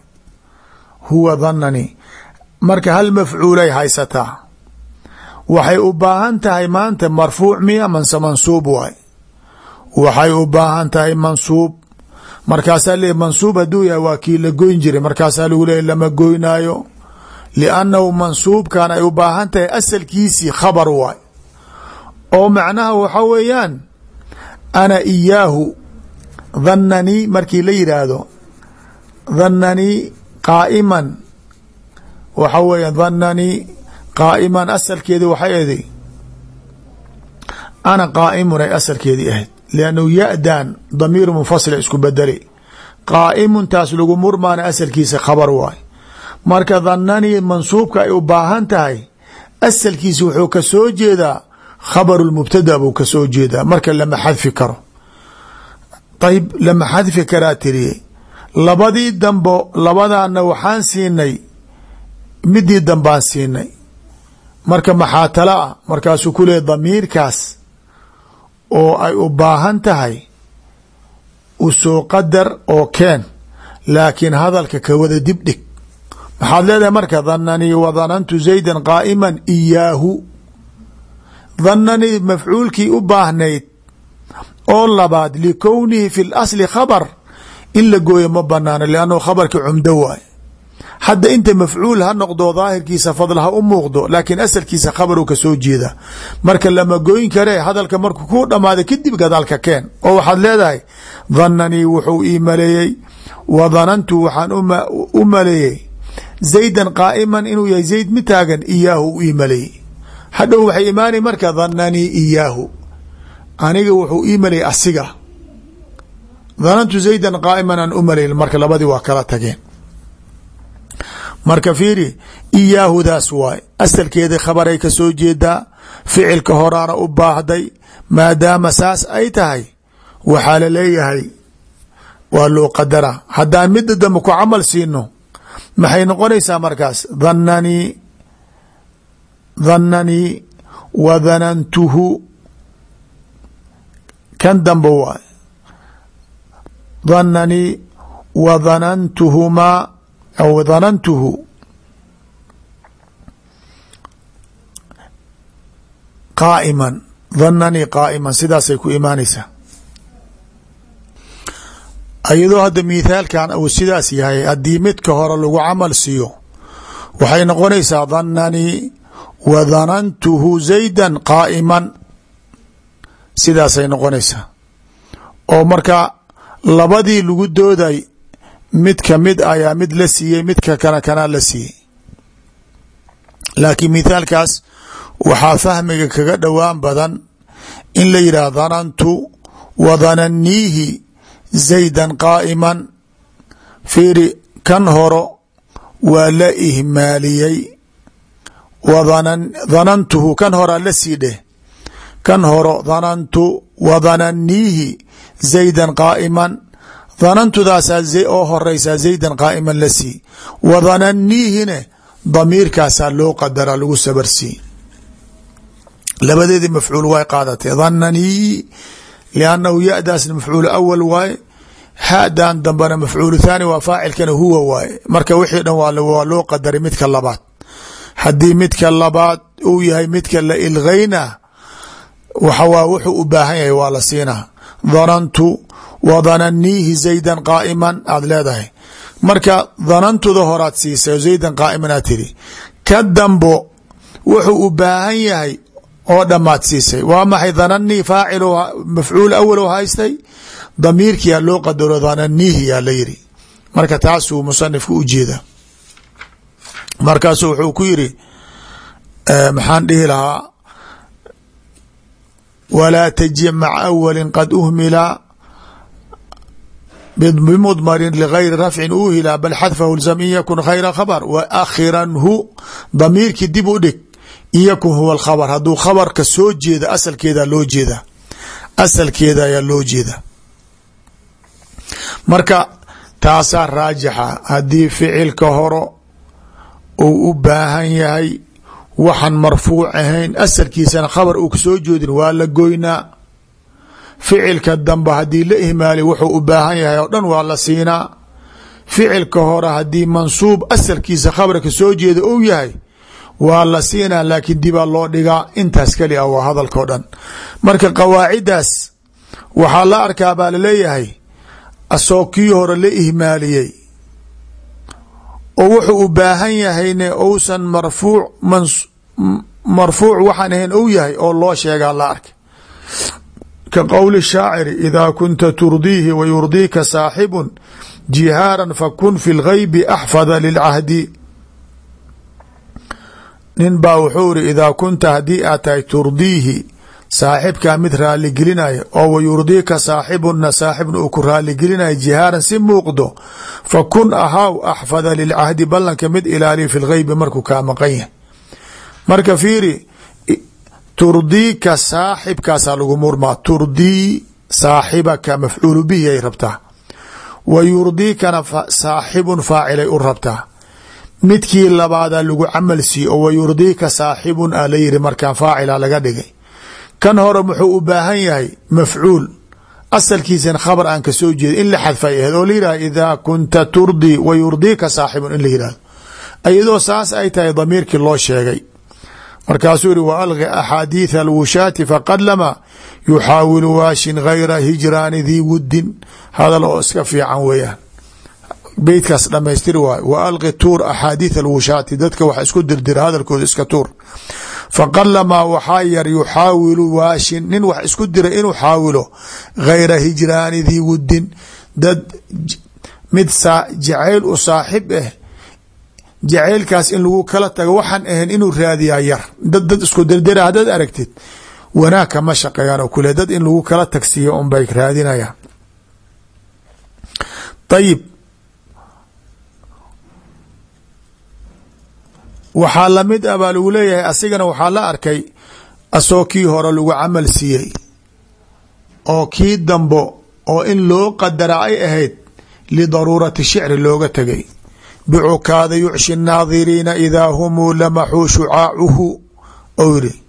Huwa dannanii marka hal mafcuulay haysataa waxay u baahan tahay maanta marfuuc miya manse mansuub waay waxay u baahan tahay mansuub. Markaasaa le mansuub hadduu yahay waa kii la goyn jiray. Markaasaa lagu leeya lama goynaayo. Liannahu mansuubkan ay u baahan tahay asalkiisii khabar waay. Oo macnaha waxa weeyaan ana iyaahu dannanii markii la yidhaahdo dannanii qaa'iman. Waxa weeya dannanii qaa'iman asalkeedi waxay eday ana qaa'imun ay asalkeedii ahayd liannahu ya-dan damiir munfasila isku bedelay qaa'imun taas lagu murmaana asalkiisa khabar waay marka dannanii mansuubka ay u baahan tahay asalkiisa wuxuu ka soo jeedaa khabaru lmubtada buu ka soo jeedaa marka lama xadfi karo ayb lama xadfi karaa tiriyey labadii dambo labadaana waxaan siinay midii dambaan siinay marka maxaa tala ah markaasuu ku oo ay u baahan tahay u soo qadar oo keen laakiin hadalka ka wada dib dhig maxaad leedahay marka dhananii wa danantu zaydan qaa'iman iyaahu. Dhananii mafcuulkii u baahnayd oo labaad likownihi fi lasli khabar. In la gooyo ma banaano liannahu khabarkii cumdo waay hadda inta mafcuul ha noqdo daahirkiisa fadl ha u muuqdo laakiin asalkiisa khabaru ka soo jeeda. Marka lama goyn kare hadalka markuu ku dhamaada kadib gadaalka keen. Oo waxaad leedahay dhananii wuxuu ii maleeyey wa dhanantu waxaan u maleeyey. Zaydan qaa'iman inuu yahay zayd mi taagan iyaahu u ii maleeyey. Hadhow waxay imaanay marka dhananii iyaahu aniga wuxuu ii maleeyey asiga. Dhanantu zaydan qaa'iman marka fiiri iyaahudaas waay. Asalkeeda khabaray ka soo jeedaa ficilka horaana u baahday maadaama saas ay tahay waxaa la leeyahay waa loo qadara. Haddaan midda dambe ku camal siino maxay noqonaysaa markaas? Dhananii dhananii wa dhanantuhu kan dambe waay. Dhananii wa dhanantuhumaa aw dhanantuhu qaa'iman dhananii qaa'iman sidaasay ku imaanaysaa iyadoo hadda mithaalkan uu sidaas yahay haddii midka hore lagu camal siiyo waxay noqonaysaa dhananii wa dhanantuhu zaydan qaa'iman sidaasay noqonaysaa oo marka labadii lagu dooday mid ka mid ayaa mid la siiyey midka kana kanaa la siiyey. Laakiin mithaalkaas waxaa fahmiga kaga dhowaan badan in la yidhah dhanantu wa dhananiihi zaydan qaa'iman. Fiiri kan horo waa la ihmaaliyey. Wa dhanantuhu kan horaa la sii dheh. Kan horo dhanantu wa dhananiihi zaydan qaa'iman dhanantudaasaa oo horeysaa zaydan qaa'iman la sii. Wa dhananiihine damiirkaasaa loo qadara lagu sabarsii labadeedii mafcuul way qaadatay. Dhananii liannahu ya-daasna mafcuul awal waaye hadan dambena mafcuul thaani waa faacilkana huwa waaye. Marka wixii dhan waa loo qadaray midka labaad. Haddii midka labaad uu yahay midka la ilgayna waxawaa wuxuu u baahan yahay waa la siinaa. Dhanantu wa dhananiihi zaydan qaa'iman aad leedahay. Marka dhanantuda horaad siisay zaydan qaa'iman aad tiri ka dambo wuxuu u baahan yahay oo dhammaad siisay. Waa maxay? Dhananii faacil mafcuul awal oo haystay? Damiirkiyaa loo qadaro dhananiihi yaa la yiri marka taasuu musanifku u jeeda. Markaasu wuxuu ku yiri maxaan dhihi lahaa walaa taji maca awali qad uhmila bmdmarin ligayri rafcin uhila bal xadfahu lzam in yakun khayra khabr wa akhiranhu damiirkii dib u dhig in yakun huwa alkhabr hadduu khabarka soo jeeda asalkeeda loo jeeda asalkeeda ayaa loo jeeda marka taasaa raajixa haddii ficilka horo uu u baahan yahay waxaan marfuuc ahayn asalkiisana khabar uu ka soo jeedin waa la goynaa ficilka dambe haddii la ihmaali wuxuu u baahan yahay oo dhan waa la siinaa. Ficilka hore haddii mansuub asalkiisa khabarka soo jeeda uu yahay waa la siinaa laakiin dibaa loo dhigaa. Intaas keli ah waa hadalka o dhan. Marka qawaaciddaas waxaa la arkaa baa la leeyahay asoo kii hore la ihmaaliyey oo wuxuu u baahan yahayne ousan marfuuc marfuuc waxaan ahayn ou yahay oo loo sheegaa la arkay ka qowli shaaciri idaa kunta turdiihi wa yurdiika saaxibun jihaaran fakun fi lgaybi axfada lilcahdi nin baa wuxuu iri idaa kunta haddii aad tahay turdiihi saaxibkaa mid raaligelinaya oo wa yurdiika saaxibuna saaxibna uu ku raaligelinaya jihaaran si muuqdo fa kun ahaw axfada lilcahdi ballanka mid ilaaliya fi lgeybi markuu kaa maqan yahay marka fiiri turdiika saaxibkaasaa lagu murmaa turdii saaxibaka mafcuulu bihi ay rabtaa wa yurdiikana saaxibun faacilay u rabtaa midkii labaadaa lagu camal siiye oo wa yurdiika saaxibun a la yiri markaan faacila laga dhigay. Kan hore muxuu u baahan yahay mafcuul. Asalkiisana khabar aan ka soo jeeda in la xadfay aheed oo la yihahdo idaa kunta turdii wa yurdiika saaxibun in la yihahdo iyadoo saas ay tahay damiirkii loo sheegay markaasuu yihi wa alqi axaadiitha alwushaati faqad lama yuxaawilu waashin gayra hijraani dii wuddin. Hadal oo iska fiican weeyaan. Beytkaas dhamaystir waayo wa alqi tuur axaadiid alwushaati. Dadka wax isku dirdira hadalkooda iska tuur. Faqalamaa waxaa yar yuxaawilu waashin. Nin wax isku dira inuu xaawilo gayra hijraani dii wuddin. Dad mid jacayl u saaxib ah jacaylkaas in lagu kala tago waxaan ahayn inuu raadiyaa yar. Dad dad isku dirdira haddaad aragtid. Wanaag kama shaqeeyaan oo kule. Dad in lagu kala tagsiiyo un bay raadinayaan ayib waxaa la mid ah baa lagu leeyahay asigana waxaa la arkay asoo kii hore lagu camal siiyey. Oo kii dambo oo in loo qadara ay ahayd lidaruurati shicri looga tegay bicukaada yucshi nnaadiriina idaa humuu lamaxuu shucaacuhu ou yiri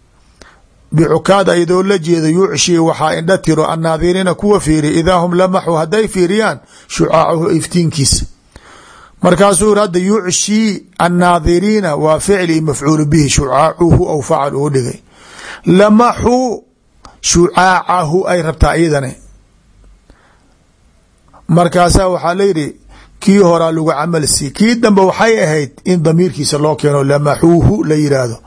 bicukaada iyadoo la jeedo yucshi waxaa indha tiro annaadiriina kuwa fiiriya idaa hum lamaxuu hadday fiiriyaan shucaacuhu iftiinkiisa. Markaasuu yiri hadda yucshi annaadiriina waa ficli mafcuulu bihi shucaacuhu ou facal uu dhigay. Lamaxuu shucaacahu ay rabtaa iyadane. Markaasaa waxaa layidhi kii horaa lagu camal sii kii dambe waxay ahayd in damiirkiisa loo keeno lamaxuuhu la yiraahdo.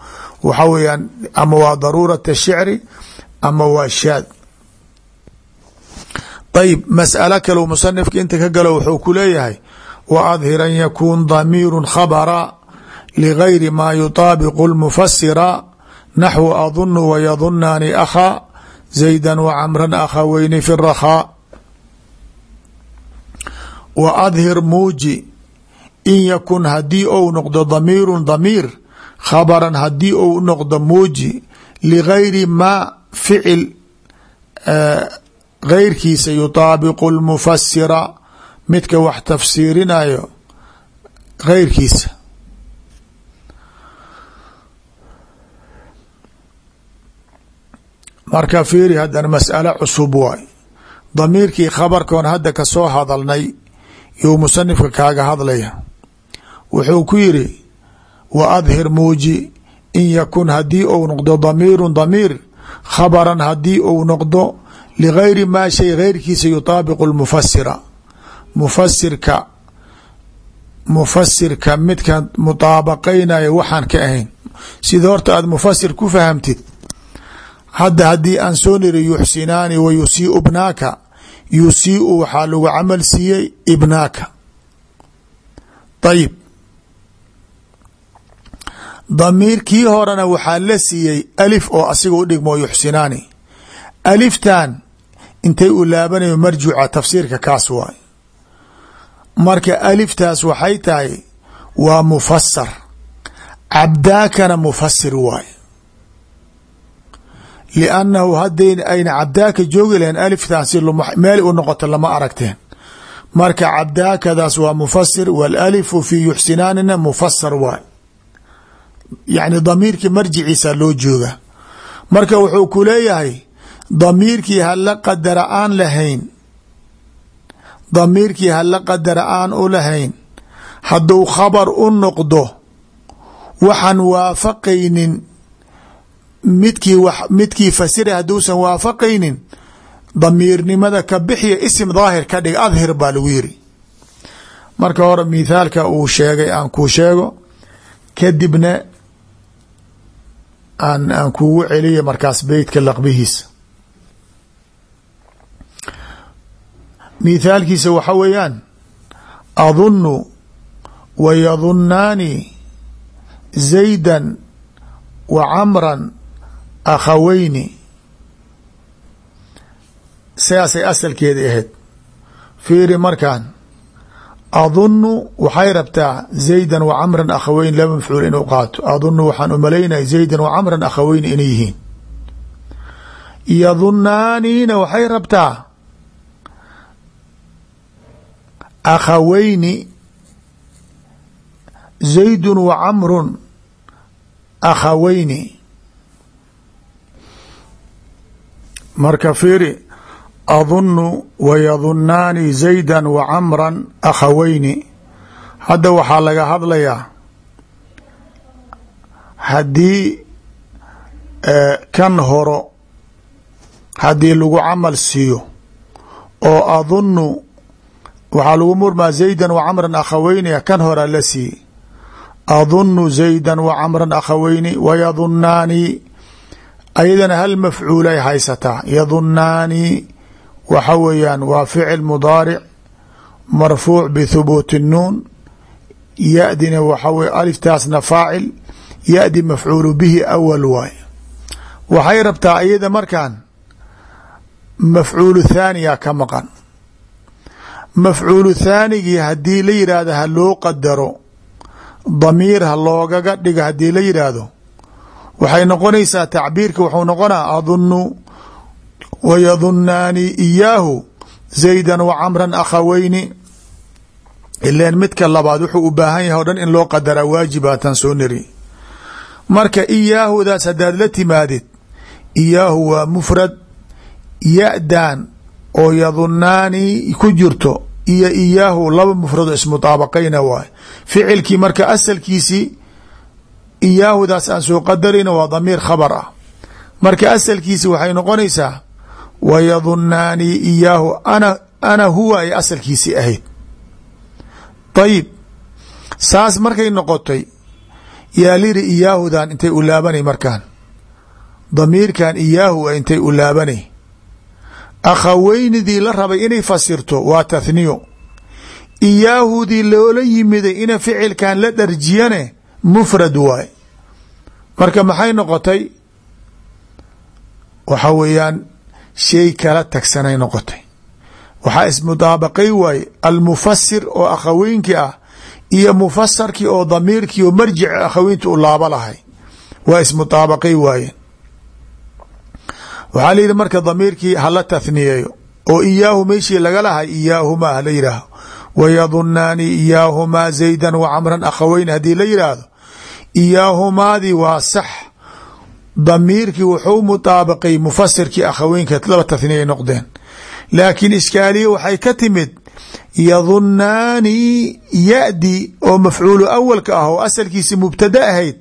Waxa weeyaan ama waa daruurat shicri ama waa shaad. Ayib mas'alo kale musanifka inta ka galo wuxuu ku leeyahay wa adhir an yakuun damiiru khabra ligayri ma yutaabiqu lmufasira naxwu adunu wayadunaani akhaa zayda wacamran akhaweyni fi rakhaa wa adhir muuji in yakun haddii ou noqdo damiirun damiir khabaran haddii ou noqdo muuji ligayri maa ficil geyrkiisa yutaabiqu lmufasira midka wax tafsiirinayo geyrkiisa marka fiiri haddana mas'alo cusub waay. Damiirkii khabarkoon hadda ka soo hadalnay yuu musanifka kaaga hadlaya. Wuxuu ku yiri wa adhir muuji in yakun haddii ou noqdo damiirun damiir khabaran haddii ou noqdo ligayri maa shay geyrkiisa yutaabiqu lmufasira mufasirka mufasirka midka mutaabaqaynaya waxaan ka ahayn. Sida horta aad mufasir ku fahamtid hadda haddii aan soo niri yuxsinaani wa yusiiu bnaaka yusiiu waxaa lagu camal siiyey ibnaaka. Ayib damiirkii horena waxaa la siiyey alif oo asiga u dhigmo yuxsinaani. Aliftan intay u laabanayo marjuca tafsiirka kaas waay. Marka aliftaas waxay tahay waa mufasar cabdaakana mufasir waay liannahu hadday ayna cabdaaka joogi lahayn aliftan si meel u noqoto lama aragteen marka cabdaakadaas waa mufasir waalalifu fi yuxsinaanina mufasar waay yacni damiirkii marjiciisa loo jooga marka wuxuu ku leeyahay damiirkii hala qadara aan lahayn damiirkii hala qadara aan u lahayn hadduu khabar u noqdo waxaan waafaqaynin midkii midkii fasira hadduusan waafaqaynin damiirnimada ka bixiya isim daahir ka dhig adhir baa lagu yiri. Marka hore mithaalka uu sheegay aan kuu sheego kadibna aan aan kugu celiya markaas beytka laqbihiisa. Mithaalkiisa waxa weeyaan adunu wa yadunaani zayda wa camran akhaweyni sidaasay asalkeeda ahayd fiiri markaan adunu waxay rabtaa zaydan wa camran akhaweyn laba mafcuul inuu qaato adunu waxaan u malaynaya zaydan wa camran akhaweyni inay yihiin yadunaaniina waxay rabtaa akhaweyni zaydun wa camrun akhaweyni marka fiiri adunu wa yadunaani zayda wa camran akhaweyni hadda waxaa laga hadlayaa haddii kan horo haddii lagu camal siiyo oo adunu waxaa lagu murmaa zaydan wa camran akhaweyni kan hora la siiyey. Adunu zaydan wa camran akhaweyni wayadunaani ayadana hal mafcuulay haysataa yadunaani waxa weeyaan waa ficil mudaaric marfuuc bithubuuti nuun. Yadina waxa weye aliftaasna faacil. Yadi mafcuulu bihi awal waay. Waxay rabtaa iyada markaan mafcuulu thaaniya ka maqan. Mafcuulu thaanigii haddii la yidhaahdo ha loo qadaro damiir ha loogaga dhigo haddii la yidhaahdo waxay noqonaysaa tacbiirka wuxuu noqonaa adunu wayadunaani iyaahu zaydan wa camran akhaweyni ileen midka labaad wuxuu u baahan yahay o dhan in loo qadaraa waajibaatan soo niri marka iyaahudaas haddaad la timaadid iyaahu waa mufrad ya-dan oo yadunaani ku jirto iyo iyaahu laba mufrado ismutaabaqayna waay. Ficilkii marka asalkiisii iyaahudaas aan soo qadarayna waa damiir khabar ah. Marka asalkiisi waxay noqonaysaa wayadunaani iyaahu ana ana huwa ay asalkiisii ahayd. Ayib saas markay noqotay yaa liri iyaahudan intay u laabanay markaan. Damiirkan iyaahu intay u laabanay. Akhaweynidii la rabay inay fasirto waa tathniyo iyaahudii loola yimiday ina ficilkan la dharjiyane mufrad waay. Marka maxay noqotay? Waxa weeyaan shay kala tagsanay noqotay. Waxaa ismudaabaqay waaye almufasir oo akhaweynkii ah iyo mufasarkii oo damiirkii oo marjic akhaweynta u laaba lahay. Waa ismudaabaqay waayeen waxaa layihi marka damiirkii hala tathniyeeyo oo iyaahu meeshii laga lahay iyaahumaa hala yidhaaho wayadunaani iyaahumaa zaydan wa camran akhaweyn haddii la yidhaahdo iyaahumaadii waa sax. Damiirkii wuxuu mutaabaqay mufasirkii akhaweynka laba tathniya noqdeen. Laakiin iskaaliya waxay ka timid yadunaani ya-di oo mafcuulu awalka ah oo asalkiisi mubtada ahayd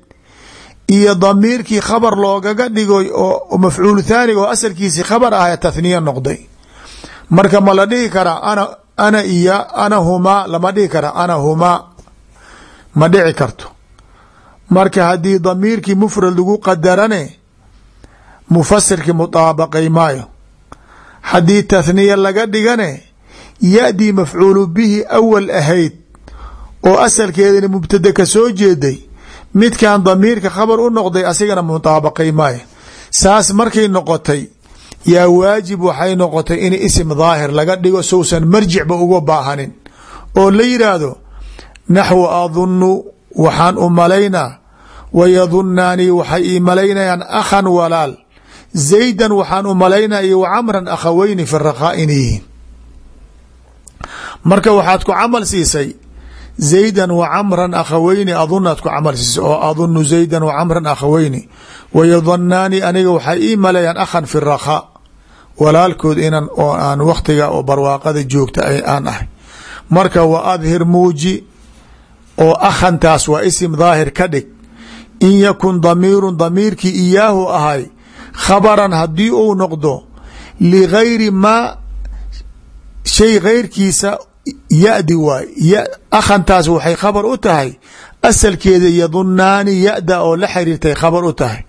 iyo damiirkii khabar loogaga dhigoy oo mafcuulu thaaniga oo asalkiisi khabar ah tathniya noqday. Marka ma la dhihi karaa ana iya ana humaa lama dhihi karaa ana humaa ma dhici karto marka haddii damiirkii mufrad lagu qadarane mufasirkii mutaabaqay maayo. Haddii tathniya laga dhigane ya-dii mafcuulu bihi awal ahayd oo asalkeedana mubtada ka soo jeeday midkan damiirka khabar u noqday asigana mutaabaqay maayo. Saas markay noqotay yaa waajib waxay noqotay in isim daahir laga dhigo sousan marjicba uga baahanin. Oo la yidhaahdo naxwu adunu waxaan u malaynaa wayadunaanii waxay ii malaynayaan akhan walaal zaydan waxaan u malaynaa iyo wacamran akhaweyni fi rakhaa in yihiin marka waxaad ku camal siisay zaydan wa camran akhaweyni adunaad ku camal siisay oo adunu zaydan wa camran akhaweyni wayadanaani aniga waxay ii maleeyaan akhan fi rakhaa walaalkood inan oo aan wakhtiga oo barwaaqada joogta aan ahay marka wa adhir muuji oo akhantaas waa isim daahir ka dhig in yakun damiirun damiirkii iyaahu ahay khabaran haddii uu noqdo ligayri maa shay keyrkiisa ya-di waay. Akhantaas waxay khabar u tahay asalkeeda yadunaani ya-da oo la xiriirtay khabar u tahay.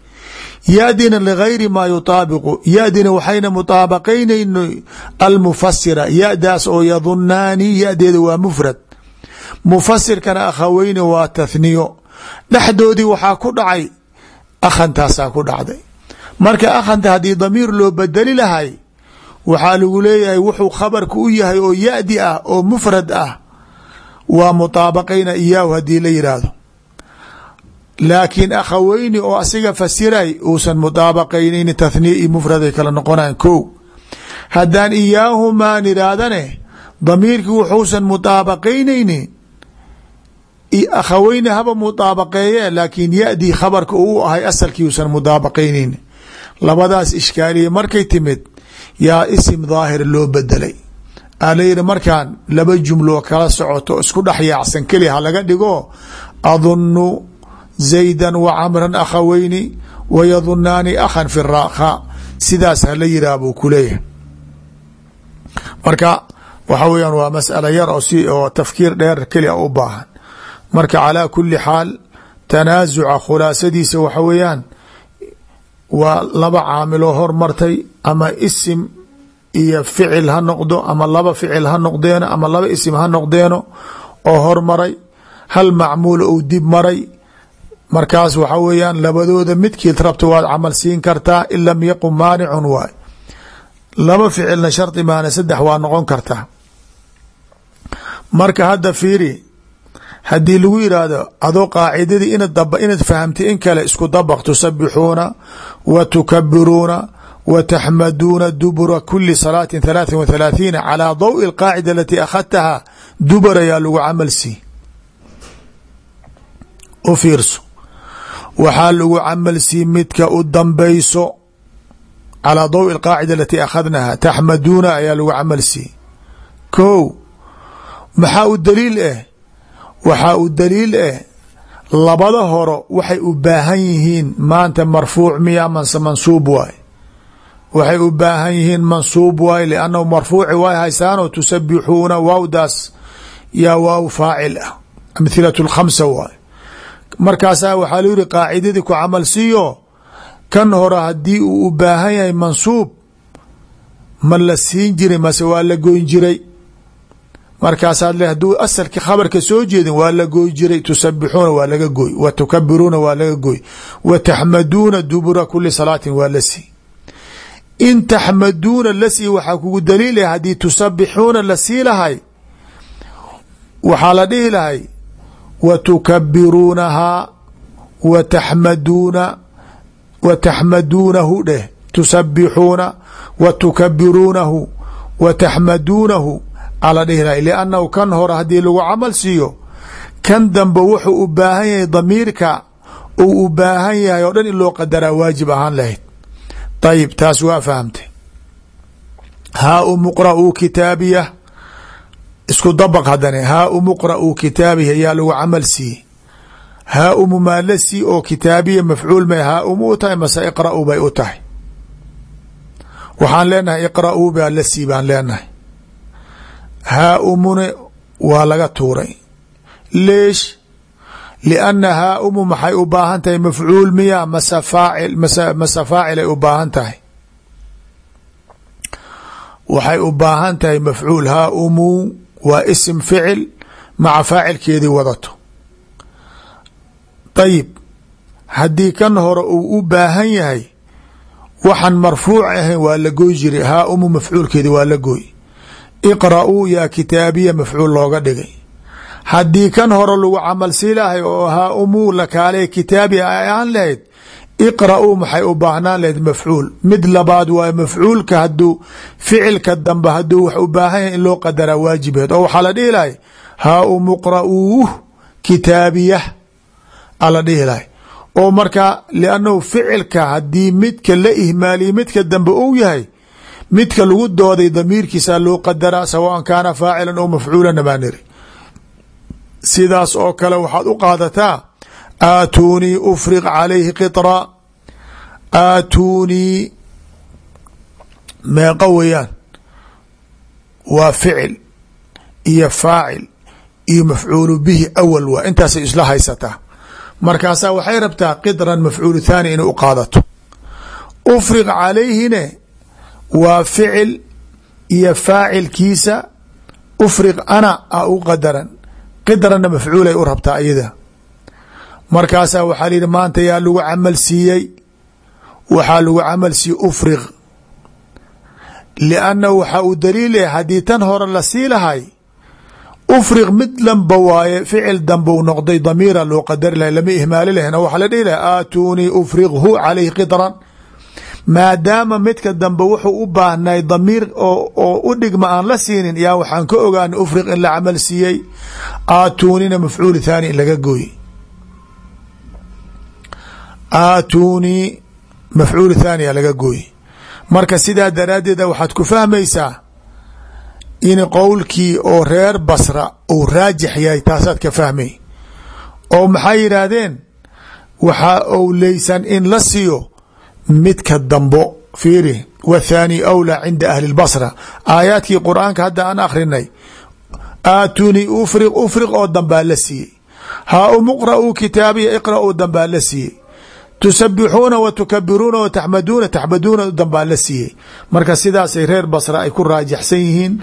Ya-dina ligayri maa yutaabiqu ya-dina waxayna mutaabaqaynayno almufasira ya-daas oo yadunaani ya-deeda waa mufrad. Mufasirkana akhaweyni waa tathniyo dhexdoodii waxaa ku dhacay akhantaasaa ku dhacday. Marka akhanta haddii damiir loo bedeli lahay waxaa lagu leeyahay wuxuu khabarka u yahay oo ya-di ah oo mufrad ah. Waa mutaabaqayna iyaahu haddii la yidhaahdo laakiin akhaweyni oo asiga fasiray uusan mutaabaqaynayn tathniya iyo mufraday kala noqonayan ko haddaan iyaahumaan idhaahdane damiirkii wuxuusan mutaabaqaynaynin akhaweyni haba mutaabaqeeye laakiin ya-dii khabarka uu ahay asalkii uusan mutaabaqaynaynin labadaas ishkaaliya markay timid yaa isim daahir loo bedelay aa la yihi markaan laba jumloo kala socoto isku dhex yaacsan keli ha laga dhigo? Adunu zaydan wa camran akhaweyni wayadunaani akhan fi rakhaa sidaas hala yihaah buu ku leeyahay. Marka waxa weeyaan waa mas'ala yar oo si oo tafkiir dheer keli a u baahan marka calaa kuli xaal tanaasuca khulaasadiisa waxa weeyaan waa laba caamiloo hormartay ama isim iyo ficil ha noqdo ama laba ficil ha noqdeeno ama laba isim ha noqdeeno oo hormaray. Hal macmuul ou dib maray. Markaas waxa weeyaan labadooda midkiid rabta waad camal siin kartaa in lam yaqum maanicun waay. Laba ficilna shardi maana saddex waa noqon kartaa. Marka hadda fiiri haddii lagu yidhaahdo adoo qaacidadii inaad fahamti in kale isku dabaq tusabixuuna wa tukabiruuna wa taxmaduuna dubura kuli salaatin halaathan wa halaathiina calaa dow'i alqaacida alatii akhadtahaa. Dubar ayaa lagu camal siin u fiirso. Waxaa lagu camal siin midka u dambayso calaa dow'i alqaacida alatii akhadnahaa. Taxmaduuna ayaa lagu camal siin kow maxaa u daliil ah waxaa u daliil ah labada horo waxay u baahan yihiin maanta marfuuc miya mase mansuub waay. Waxay u baahan yihiin mansuub waay liannahu marfuuci waay haysaanoo tusabixuuna waawdaas yaa waaw faacil ah amhilatu lkhamsa waay. Markaasaa waxaa lu yihi qaacidadii ku camal siiyo kan hore haddii uu u baahan yahay mansuub ma la siin jiray mase waa la goyn jiray markaasaad le haduu asalki khabarka soo jeedin waa la gooy jiray tusabixuuna waa laga gooy wa tukabiruuna waa laga gooy wa taxmaduuna dubura kuli salaatin waa la sii. In taxmaduuna la sii waxaa kugu daliilah haddii tusabixuuna la sii lahay waxaa la dhihi lahay wa tukabiruunahaa wa taxmaduuna wa taxmaduunahu dheh tusabixuuna wa tukabiruunahu wa taxmaduunahu ala dhihi lahay liannahu kan hore haddii lagu camal siiyo kan dambe wuxuu u baahan yahay damiirka uu u baahan yahay oo dhan in loo waajib ahaan lahayd. Ayib taas waa fahamtay. Haa u muqra'uu kitaabiya isku dabaq haddane haa u muqra'uu kitaabiya yaa lagu camal siiye haa mumaalasi oo kitaabiya mafcuul may haa u tahay mase iqra'u bay u waxaan leenahay iqra'uu baa la baan leenahay haa umune waa laga tuuray. Leesh lianna haa umu maxay u baahan tahay mafcuul miya mase faacil mase mase faacilay u baahan tahay? Waxay u baahan tahay mafcuul haa umu waa isim ficil maca faacilkeedii wadato. Ayib haddii kan hore uu u baahan yahay waxaan marfuuc ahayn waa la goy jiray haa umu mafcuulkeedi waa la goy iqra'uu yaa kitaabiya mafcuul looga dhigay. Haddii kan hore lagu camal sii oo haa umuu lakaale kitaabiya ahaan lahayd iqra'uu maxay u baahnaan lahayd mafcuul? Mid labaad waa mafcuulka haduu ficilka dambe haduu wax u baahan yahay in loo qadaraa waajibeed oo waxaa la dhihi lahay haa umu qra'uuh kitaabiyah ala dhihi lahay. Oo marka liannahu ficilka haddii midka la ihmaaliye midka dambe ou yahay midka lagu dooday damiirkiisa loo qadaraa sawaan kaana faacilan oo mafcuulana baa niri. Sidaas oo kale waxaad u qaadataa aatuunii ufriq calayhi qitra. Aatuunii meeqa weeyaan. Waa ficil iyo faacil iyo mafcuulu bihi awal waa intaasay isla haysataa. Markaasaa waxay rabtaa qidran mafcuulu thaani inay u qaadato. Ufriq calayhine waa ficil iyo faacilkiisa ufriq ana a u qadaran. Qidranna mafcuulay u rabtaa iyada. Markaasaa waxaa la yidhi maanta yaa lagu camal siiyey waxaa lagu camal siiyey ufriq. Liannahu waxaa uu daliil yahay haddii tan hore la sii lahay ufriq mid lanba waaye ficil dambou noqday damiira loo qadari lahay lama ihmaali lahayn oo waxaa la dhihi lahay aatuunii ufriqhu calayhi qidran maadaama midka dambe wuxuu u baahnay damiir oo u dhigma aan la siinin yaa waxaan ka ogaana ufriq in la camal siiyey aatuunina mafcuul thaani in laga gooye aatuunii mafcuul thaaniya laga gooye. Marka sidaa daraaddeeda waxaad ku fahmaysaa in qowlkii oo reer basra uu raajix yahay taasaad ka fahmay. Oo maxay yidhaahdeen? Waxaa owleysan in la siiyo midka dambo fiiri wthaani awlى cinda ahli اlbasra aayaadkii qur'aanka hadda aan akrinay aatunii ufriq ufriq oo dambaa la siiyey. Haa umuqra'uu kitaabiya iqra'uu dambaa la siiyey. Tusabixuuna wa tukabiruuna wa taxmaduuna taxmaduuna dambaa la siiyey. Marka sidaasay reer basra ay ku raajixsan yihiin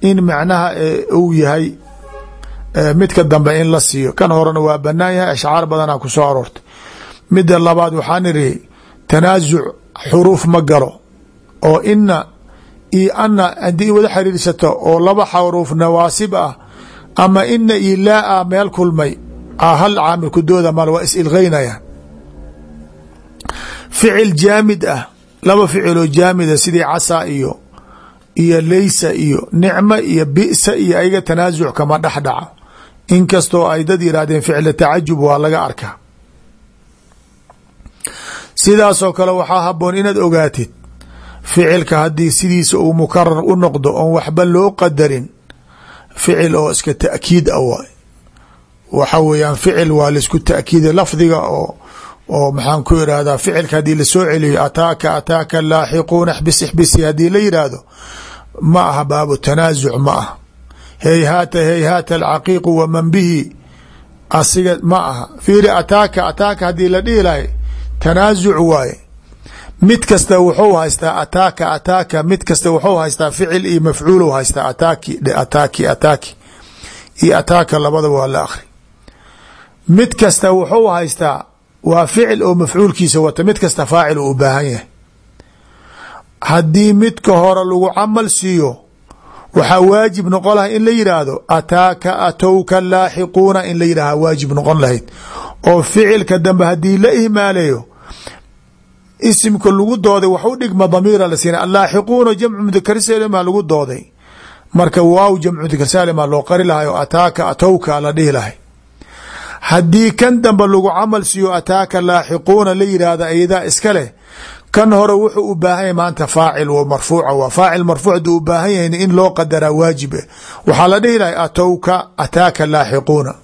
in macnaha uu yahay midka dambe in la siiyo. Kan horena waa banaan yahay ashcaar badanaa ku soo aroortay. Midda labaad waxaan idhi tanaasuc xuruuf ma galo oo ina iyo ana haddii wada xiriirsato oo laba xaruuf nawaasib ah ama ina iyo laa a meel kulmay hal caamil ku dooda mal waa is ilgeynayaan ficil jaamid ah laba ficiloo jaamida sidii casaa iyo iyo leysa iyo nicmo iyo bisa iyo ayaga tanaasuc kama dhexdhaco. Inkastoo ay dad yihaahdeen ficla tacajub waa laga arkaa sidaasoo kale waxaa haboon inaad ogaatid ficilka haddii sidiisa uu mukarar u noqdo oon waxba loo qadarin. Ficil oo iska taakiid a waay waxa weeyaan ficil waa la isku taakiida lafdiga oo oo maxaan ku irahdaa ficilka haddii la soo celiyo ataaka ataaka laaxiquuna xbis xbisi haddii la yidhaahdo ma aha baabu tanaasuc ma ah heyhaata heyhaata alcaqiiqu waman bihi. Asiga ma aha. Fiiri ataaka ataaka haddii la dhihi lahay tanaasuc waaye. Mid kasta wuxuu haystaa ataaka ataaka. Mid kasta wuxuu haystaa ficil iyo mafcuul haystaa ataaki ataaki ataaki. Iyo ataaka labada waa la akri mid kasta wuxuu haystaa waa ficil oo mafcuulkiisa wata mid kasta faacil uu u baahan yahay. Haddii midka hore lagu camal siiyo waxaa waajib noqon lahay in la yidhaahdo ataaka atowka laaxiquuna in la yidhahha waajib noqon lahayd. Oo ficilka dambe haddii la ihmaalayo isimka lagu dooday wax dhigma damiira la siina allaaxiquuna jamcu mudakar salima lagu dooday. Marka waaw jamcu mudakar salima loo qari lahay oo ataaka atowka la dhihi lahay. Haddii kan dambe lagu camal siiyo ataaka laaxiquuna la yidhaahda iyadaa iska leh kan hore wuxuu u baahan yahay maanta faacil marfuuca. Waa faacil marfuuc haduu u baahan yahay in loo qadaraa waajib waxaa la dhihi lahay atowka ataaka laaxiquuna.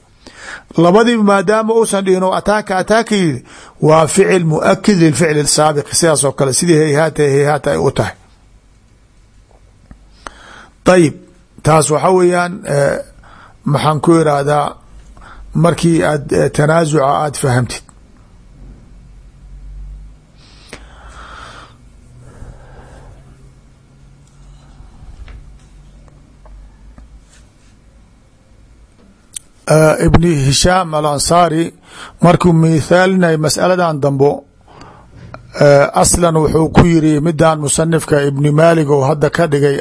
Labadiiba maadaama uusan dhihin oo ataaka ataaka yidhi waa ficil muakid lilficli saabiq. Sidaas oo kale sidii heyhaata heyhaata ay u tahay. Ayib taas waxa weeyaan maxaan ku irahdaa markii aad tanaasuca aada fahamtid ibni hishaam alansaari markuu mithaalinay masaladan dambo aslan wuxuu ku yiri midaan musanifka ibni maalig oo hadda ka dhigay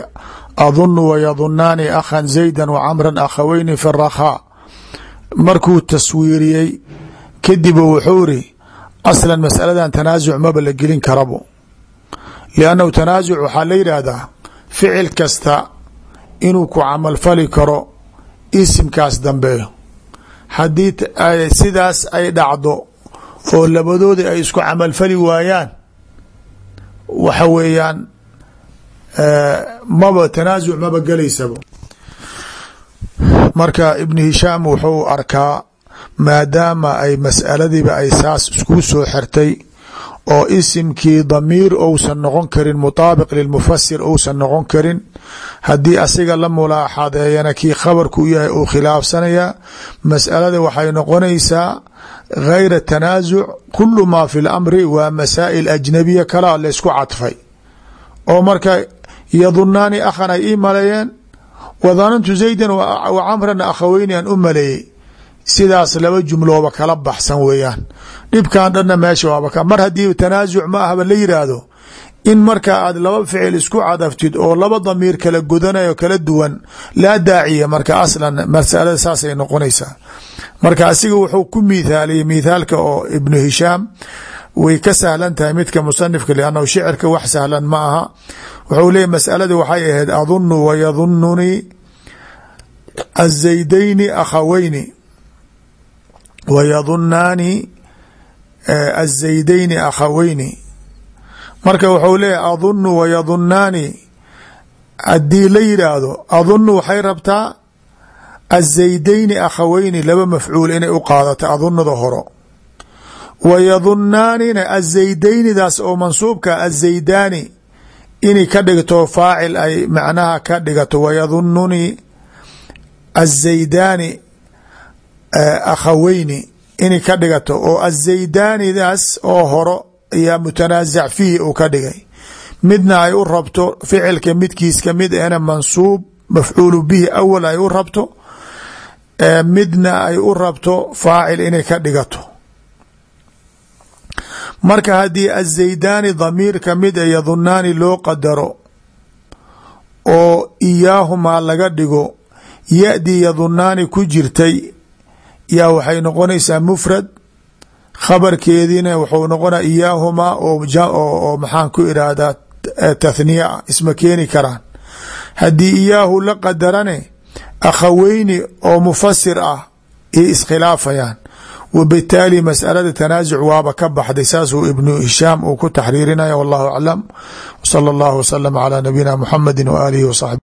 adunu wayadunaani akhan zayda wacamran akhaweyni fi rakhaa markuu taswiiriyey kadib wuxuu iri aslan masaladan tanaasuc maba la gelin karabo. Liannahu tanaasuc waxaa la yidhaahdaa kasta inuu ku camalfali karo isimkaas dambeeyo haddii sidaas ay dhacdo oo labadoodii ay isku camalfali waayaan waxa weeyaan maba tanaasuc maba gelaysaba marka ibn hishaam wuxuu arkaa maadaama ay mas'aladiiba ay saas isku soo xirtay oo isimkii damiir ousan noqon karin mutaabiq lilmufasir ousan noqon karin haddii asiga la mulaaxadeeyana kii khabarku yahay uu khilaafsanaya mas'alada waxay noqonaysaa gayra tanaasuc kulu maa fi lamri waa masaa'il ajnabiya kalaa laysku cadfay. Oo marka yadunaani akhan ay ii maleeyeen wadanantu zaydan wa camran akhaweyni aan u maleeyey sidaas laba jumlooba kala baxsan weeyaan. Dhibkan dhanna meesha waaba mar haddii tanaasuc ma ahba la yiraahdo in marka aad laba ficil isku cadaftid oo laba damiir kala godanayo kala duwan laa daaciya marka aslan masalada saasay noqonaysaa. Marka asiga wuxuu ku mithaaliyey mithaalka oo ibnu hishaam way ka sahlan tahay midka musanifka liannahu shicirka wax sahlan ma aha. Wuxuu leeyay masalada waxay ahayd adunu wayadununii azaydayni akhaweyni wayadunaani azaydayni akhaweyni marka wuxuu leeyahy adunu wayadunaani haddii la yidhaahdo adunu waxay rabtaa azaydayni akhaweyni laba mafcuul inay u qaadato adunada horo wayadunaanina azaydaynidaas oo mansuubka azaydaani inay ka dhigto faacil ay macnaha ka dhigato wayadununi azaydaani akhaweyni inay ka dhigato oo azaydaanidaas oo horo ayaa mutanaasac fiihi uu ka dhigay. Midna ay u rabto ficilka midkiis ka mid ahna mansuub mafcuulu bihi awal ay u rabto midna ay u rabto faacil inay ka dhigato. Marka haddii azaydaani damiir ka mid a yadunaani loo qadaro oo iyaahumaa laga dhigo ya-dii yadunaani ku jirtay yaa waxay noqonaysaa mufrad. Khabarkeediina wuxuu noqona iyaahumaa oo maxaan ku irahdaa tathniya ah isma keeni karaan. Haddii iyaahu la qadarane akhaweyni oo mufasir ah iyo iskhilaafayaan. Wbitaali masalada tanaasuc waaba ka baxday saasuu ibnu hishaam uu ku taxriirinaya wallahu aclam. Wsala allahu wasalam calaa nabiyina muxamedi waaalihi wasaxbi